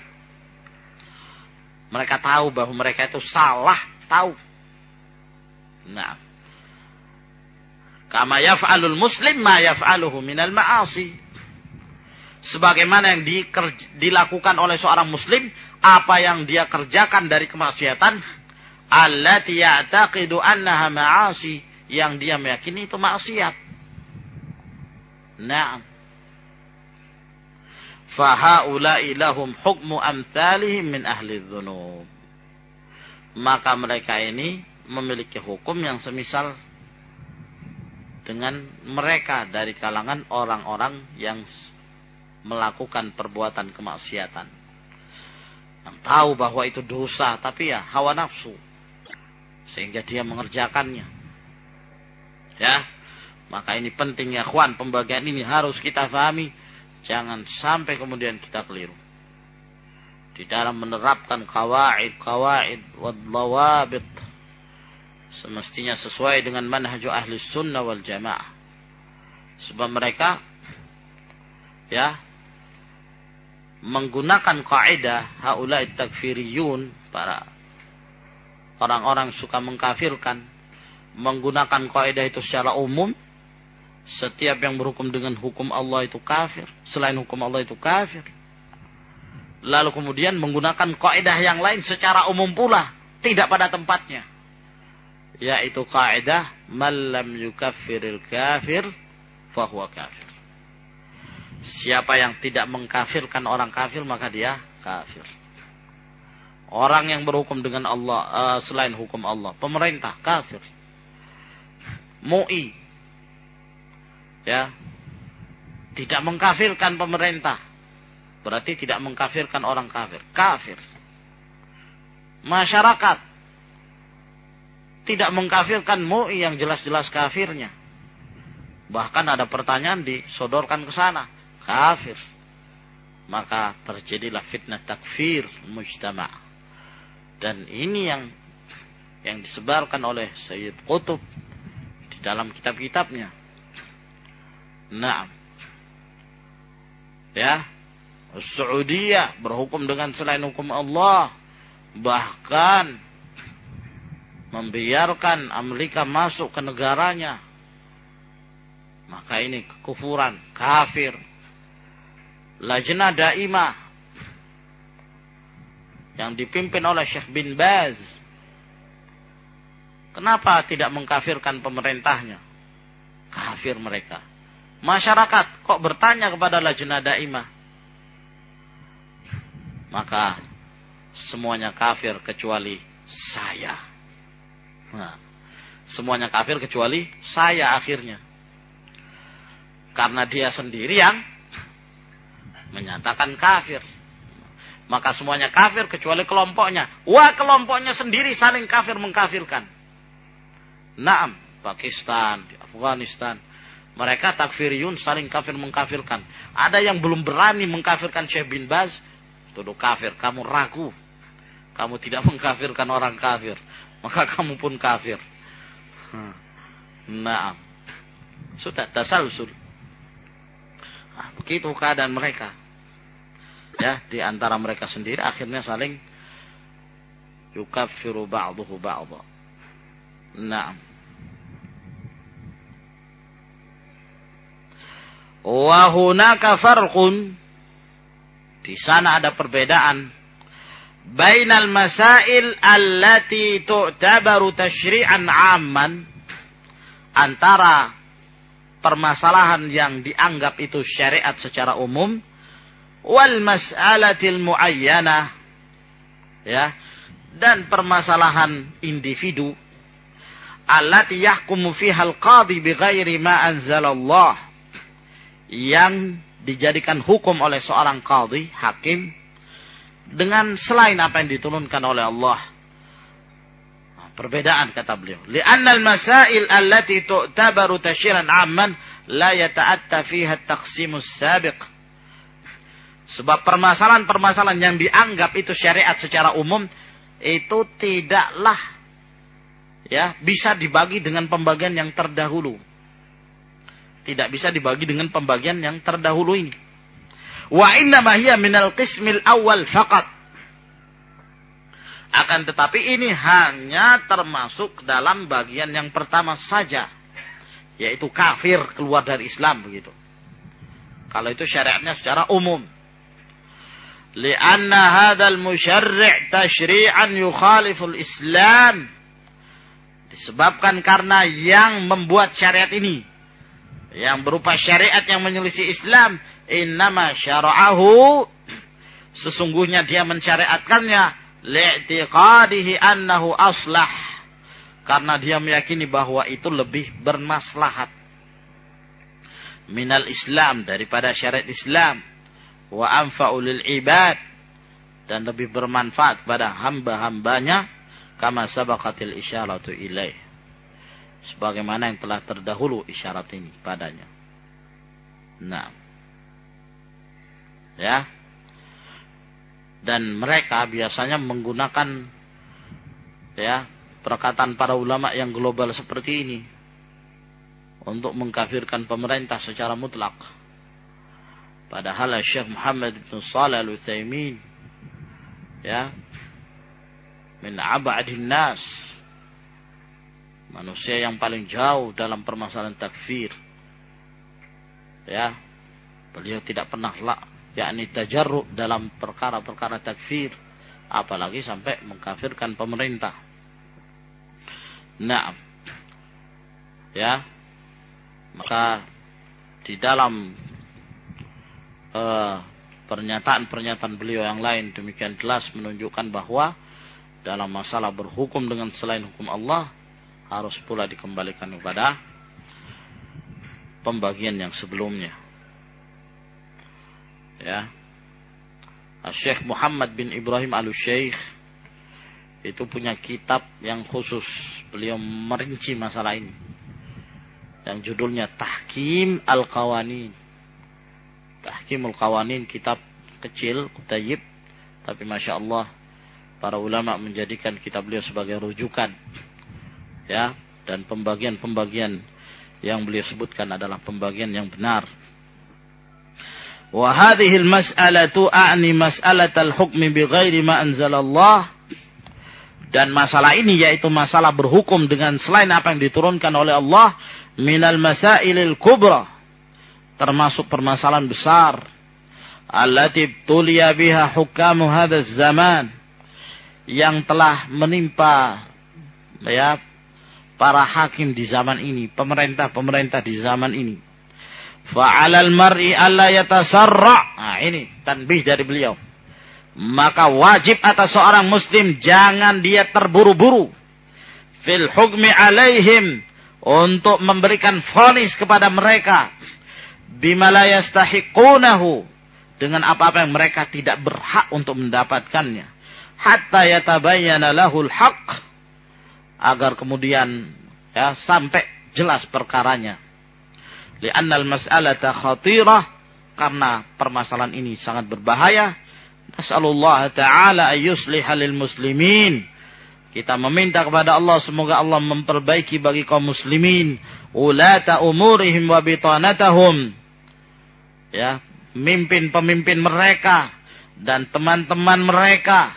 Mereka tahu bahwa mereka itu salah tahu. Nah. Kama yaf'alul muslim ma yaf'aluhu minal ma'asi. Sebagaimana yang dilakukan oleh seorang muslim, apa yang dia kerjakan dari kemaksiatan, allati ya'taqidu annaha ma'asi, yang dia meyakini itu maksiat. Nah. Fahaula'i lahum hukmu amthalihim min ahli dhunub. Maka mereka ini memiliki hukum yang semisal dengan mereka dari kalangan orang-orang yang melakukan perbuatan kemaksiatan. Yang tahu bahwa itu dosa, tapi ya hawa nafsu. Sehingga dia mengerjakannya. Ya, maka ini pentingnya kawan pembagian ini harus kita pahami. Jangan sampai kemudian kita keliru. Di dalam menerapkan kawaid, kawaid, wadlawabit, semestinya sesuai dengan manhaju ahli sunnah wal jamaah. Sebab mereka ya menggunakan kaidah haula takfiriyun para orang-orang suka mengkafirkan menggunakan kaidah itu secara umum setiap yang berhukum dengan hukum Allah itu kafir selain hukum Allah itu kafir lalu kemudian menggunakan kaidah yang lain secara umum pula tidak pada tempatnya yaitu kaidah man lam yukaffiril kafir fahuwa kafir. Siapa yang tidak mengkafirkan orang kafir maka dia kafir. Orang yang berhukum dengan Allah uh, selain hukum Allah, pemerintah kafir. MUI ya tidak mengkafirkan pemerintah berarti tidak mengkafirkan orang kafir kafir masyarakat tidak mengkafirkan MUI yang jelas-jelas kafirnya bahkan ada pertanyaan disodorkan ke sana kafir maka terjadilah fitnah takfir mujtama dan ini yang yang disebarkan oleh Sayyid Qutub di dalam kitab-kitabnya Nah. Ya. Saudiyah berhukum dengan selain hukum Allah. Bahkan membiarkan Amerika masuk ke negaranya. Maka ini kekufuran, kafir. Lajnah daimah yang dipimpin oleh Syekh bin Baz. Kenapa tidak mengkafirkan pemerintahnya? Kafir mereka. Masyarakat kok bertanya kepada lajnah daimah. Maka semuanya kafir kecuali saya. Nah, semuanya kafir kecuali saya akhirnya. Karena dia sendiri yang menyatakan kafir. Maka semuanya kafir kecuali kelompoknya. Wah kelompoknya sendiri saling kafir mengkafirkan. Naam, Pakistan, Afghanistan, mereka takfiriyun saling kafir mengkafirkan. Ada yang belum berani mengkafirkan Syekh bin Baz. Tuduh kafir. Kamu ragu. Kamu tidak mengkafirkan orang kafir. Maka kamu pun kafir. Nah. Sudah tasalsul. Nah, begitu keadaan mereka. Ya, di antara mereka sendiri akhirnya saling yukafiru ba'duhu ba'dha. Nah. Wa hunaka farqun di sana ada perbedaan bainal masail allati tu'tabaru tashri'an 'amman. Antara permasalahan yang dianggap itu syariat secara umum wal mas'alatil muayyanah ya dan permasalahan individu allati yahkumu fiha al-qadhi bighairi ma anzalallah yang dijadikan hukum oleh seorang qadhi, hakim, dengan selain apa yang diturunkan oleh Allah. Nah, perbedaan kata beliau. Lianna al-masail allati tu'tabaru tashiran amman la yata'atta fiha taqsimus sabiq. Sebab permasalahan-permasalahan yang dianggap itu syariat secara umum itu tidaklah ya bisa dibagi dengan pembagian yang terdahulu tidak bisa dibagi dengan pembagian yang terdahulu ini. Wa inna hiya minal qismil awal faqat. Akan tetapi ini hanya termasuk dalam bagian yang pertama saja. Yaitu kafir keluar dari Islam begitu. Kalau itu syariatnya secara umum. Lianna hadal musyarri' tashri'an yukhaliful Islam. Disebabkan karena yang membuat syariat ini yang berupa syariat yang menyelisih Islam innama syara'ahu. Sesungguhnya dia mensyariatkannya. Li'tiqadihi annahu aslah. Karena dia meyakini bahwa itu lebih bermaslahat. Minal Islam daripada syariat Islam. Wa anfa'u lil ibad. Dan lebih bermanfaat pada hamba-hambanya. Kama sabaqatil isyaratu ilaih. Sebagaimana yang telah terdahulu isyarat ini padanya. Nah. Ya. Dan mereka biasanya menggunakan ya, perkataan para ulama yang global seperti ini untuk mengkafirkan pemerintah secara mutlak. Padahal Syekh Muhammad bin Shalih Al-Utsaimin ya min abadin nas manusia yang paling jauh dalam permasalahan takfir. Ya, beliau tidak pernah yakni tajarruk dalam perkara-perkara takfir, apalagi sampai mengkafirkan pemerintah. Nah, ya, maka di dalam pernyataan-pernyataan uh, beliau yang lain demikian jelas menunjukkan bahwa dalam masalah berhukum dengan selain hukum Allah harus pula dikembalikan kepada pembagian yang sebelumnya. Ya. Syekh Muhammad bin Ibrahim Al-Syekh itu punya kitab yang khusus. Beliau merinci masalah ini. Yang judulnya Tahkim Al-Qawanin. Tahkim Al-Qawanin kitab kecil kutayib tapi Masya Allah para ulama menjadikan kitab beliau sebagai rujukan. Ya dan pembagian-pembagian yang beliau sebutkan adalah pembagian yang benar wa hadhihi al-mas'alatu a'ni mas'alatal hukmi bighairi ma anzalallah dan masalah ini yaitu masalah berhukum dengan selain apa yang diturunkan oleh Allah minal masailil kubra termasuk permasalahan besar allati tuliya biha hukamu hadzal zaman yang telah menimpa ya para hakim di zaman ini, pemerintah-pemerintah di zaman ini. Fa'alal mar'i alla yatasarra. Nah, ini tanbih dari beliau. Maka wajib atas seorang muslim jangan dia terburu-buru. Fil hukmi alaihim. Untuk memberikan vonis kepada mereka. Bima yastahiqunahu. Dengan apa-apa yang mereka tidak berhak untuk mendapatkannya. Hatta yatabayyana lahul haq. Agar kemudian ya sampai jelas perkaranya li'anna al-mas'alata khatirah. Karena permasalahan ini sangat berbahaya. Nas'alullah ta'ala ayyusliha lil muslimin. Kita meminta kepada Allah semoga Allah memperbaiki bagi kaum muslimin. Ulata umurihim wa bitanatahum. Ya, pemimpin-pemimpin mereka dan teman-teman mereka.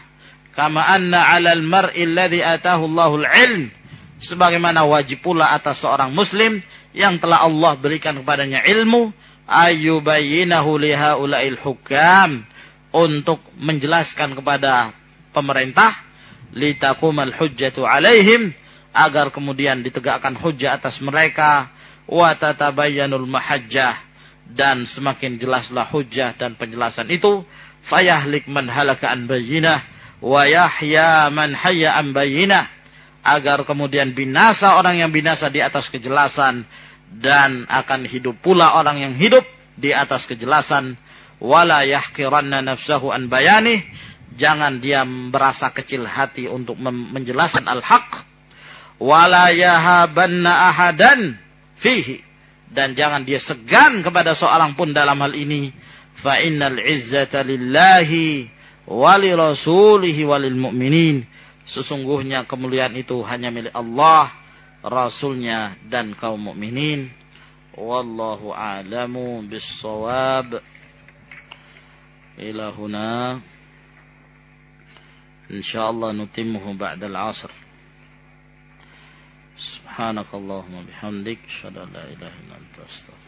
Kama anna 'alal mar'i alladhi atahu Allahul ilm. Sebagaimana wajib pula atas seorang muslim yang telah Allah berikan kepadanya ilmu ayyubayyinahu lihaula'il hukam untuk menjelaskan kepada pemerintah litakumal hujjatu alaihim agar kemudian ditegakkan hujjah atas mereka wa tatabayyanul mahajjah dan semakin jelaslah hujjah dan penjelasan itu fayahlik man halaka an bayyinah wa yahya man hayya an bayyinah agar kemudian binasa orang yang binasa di atas kejelasan dan akan hidup pula orang yang hidup di atas kejelasan. Wala yahqiranna nafsahu an bayanih jangan dia merasa kecil hati untuk menjelaskan al-haq. Wala yahabanna ahadan fihi. Dan jangan dia segan kepada seorang pun dalam hal ini. Fa innal izzata lillahi wali rasulihi walil mu'minin Sesungguhnya kemuliaan itu hanya milik Allah, Rasulnya dan kaum mukminin. Wallahu a'lamu bissawab. Ila huna. Insyaallah nutimuhu ba'da al-'asr. Subhanakallahumma bihamdik, syada la ilaha illa anta astaghfiruka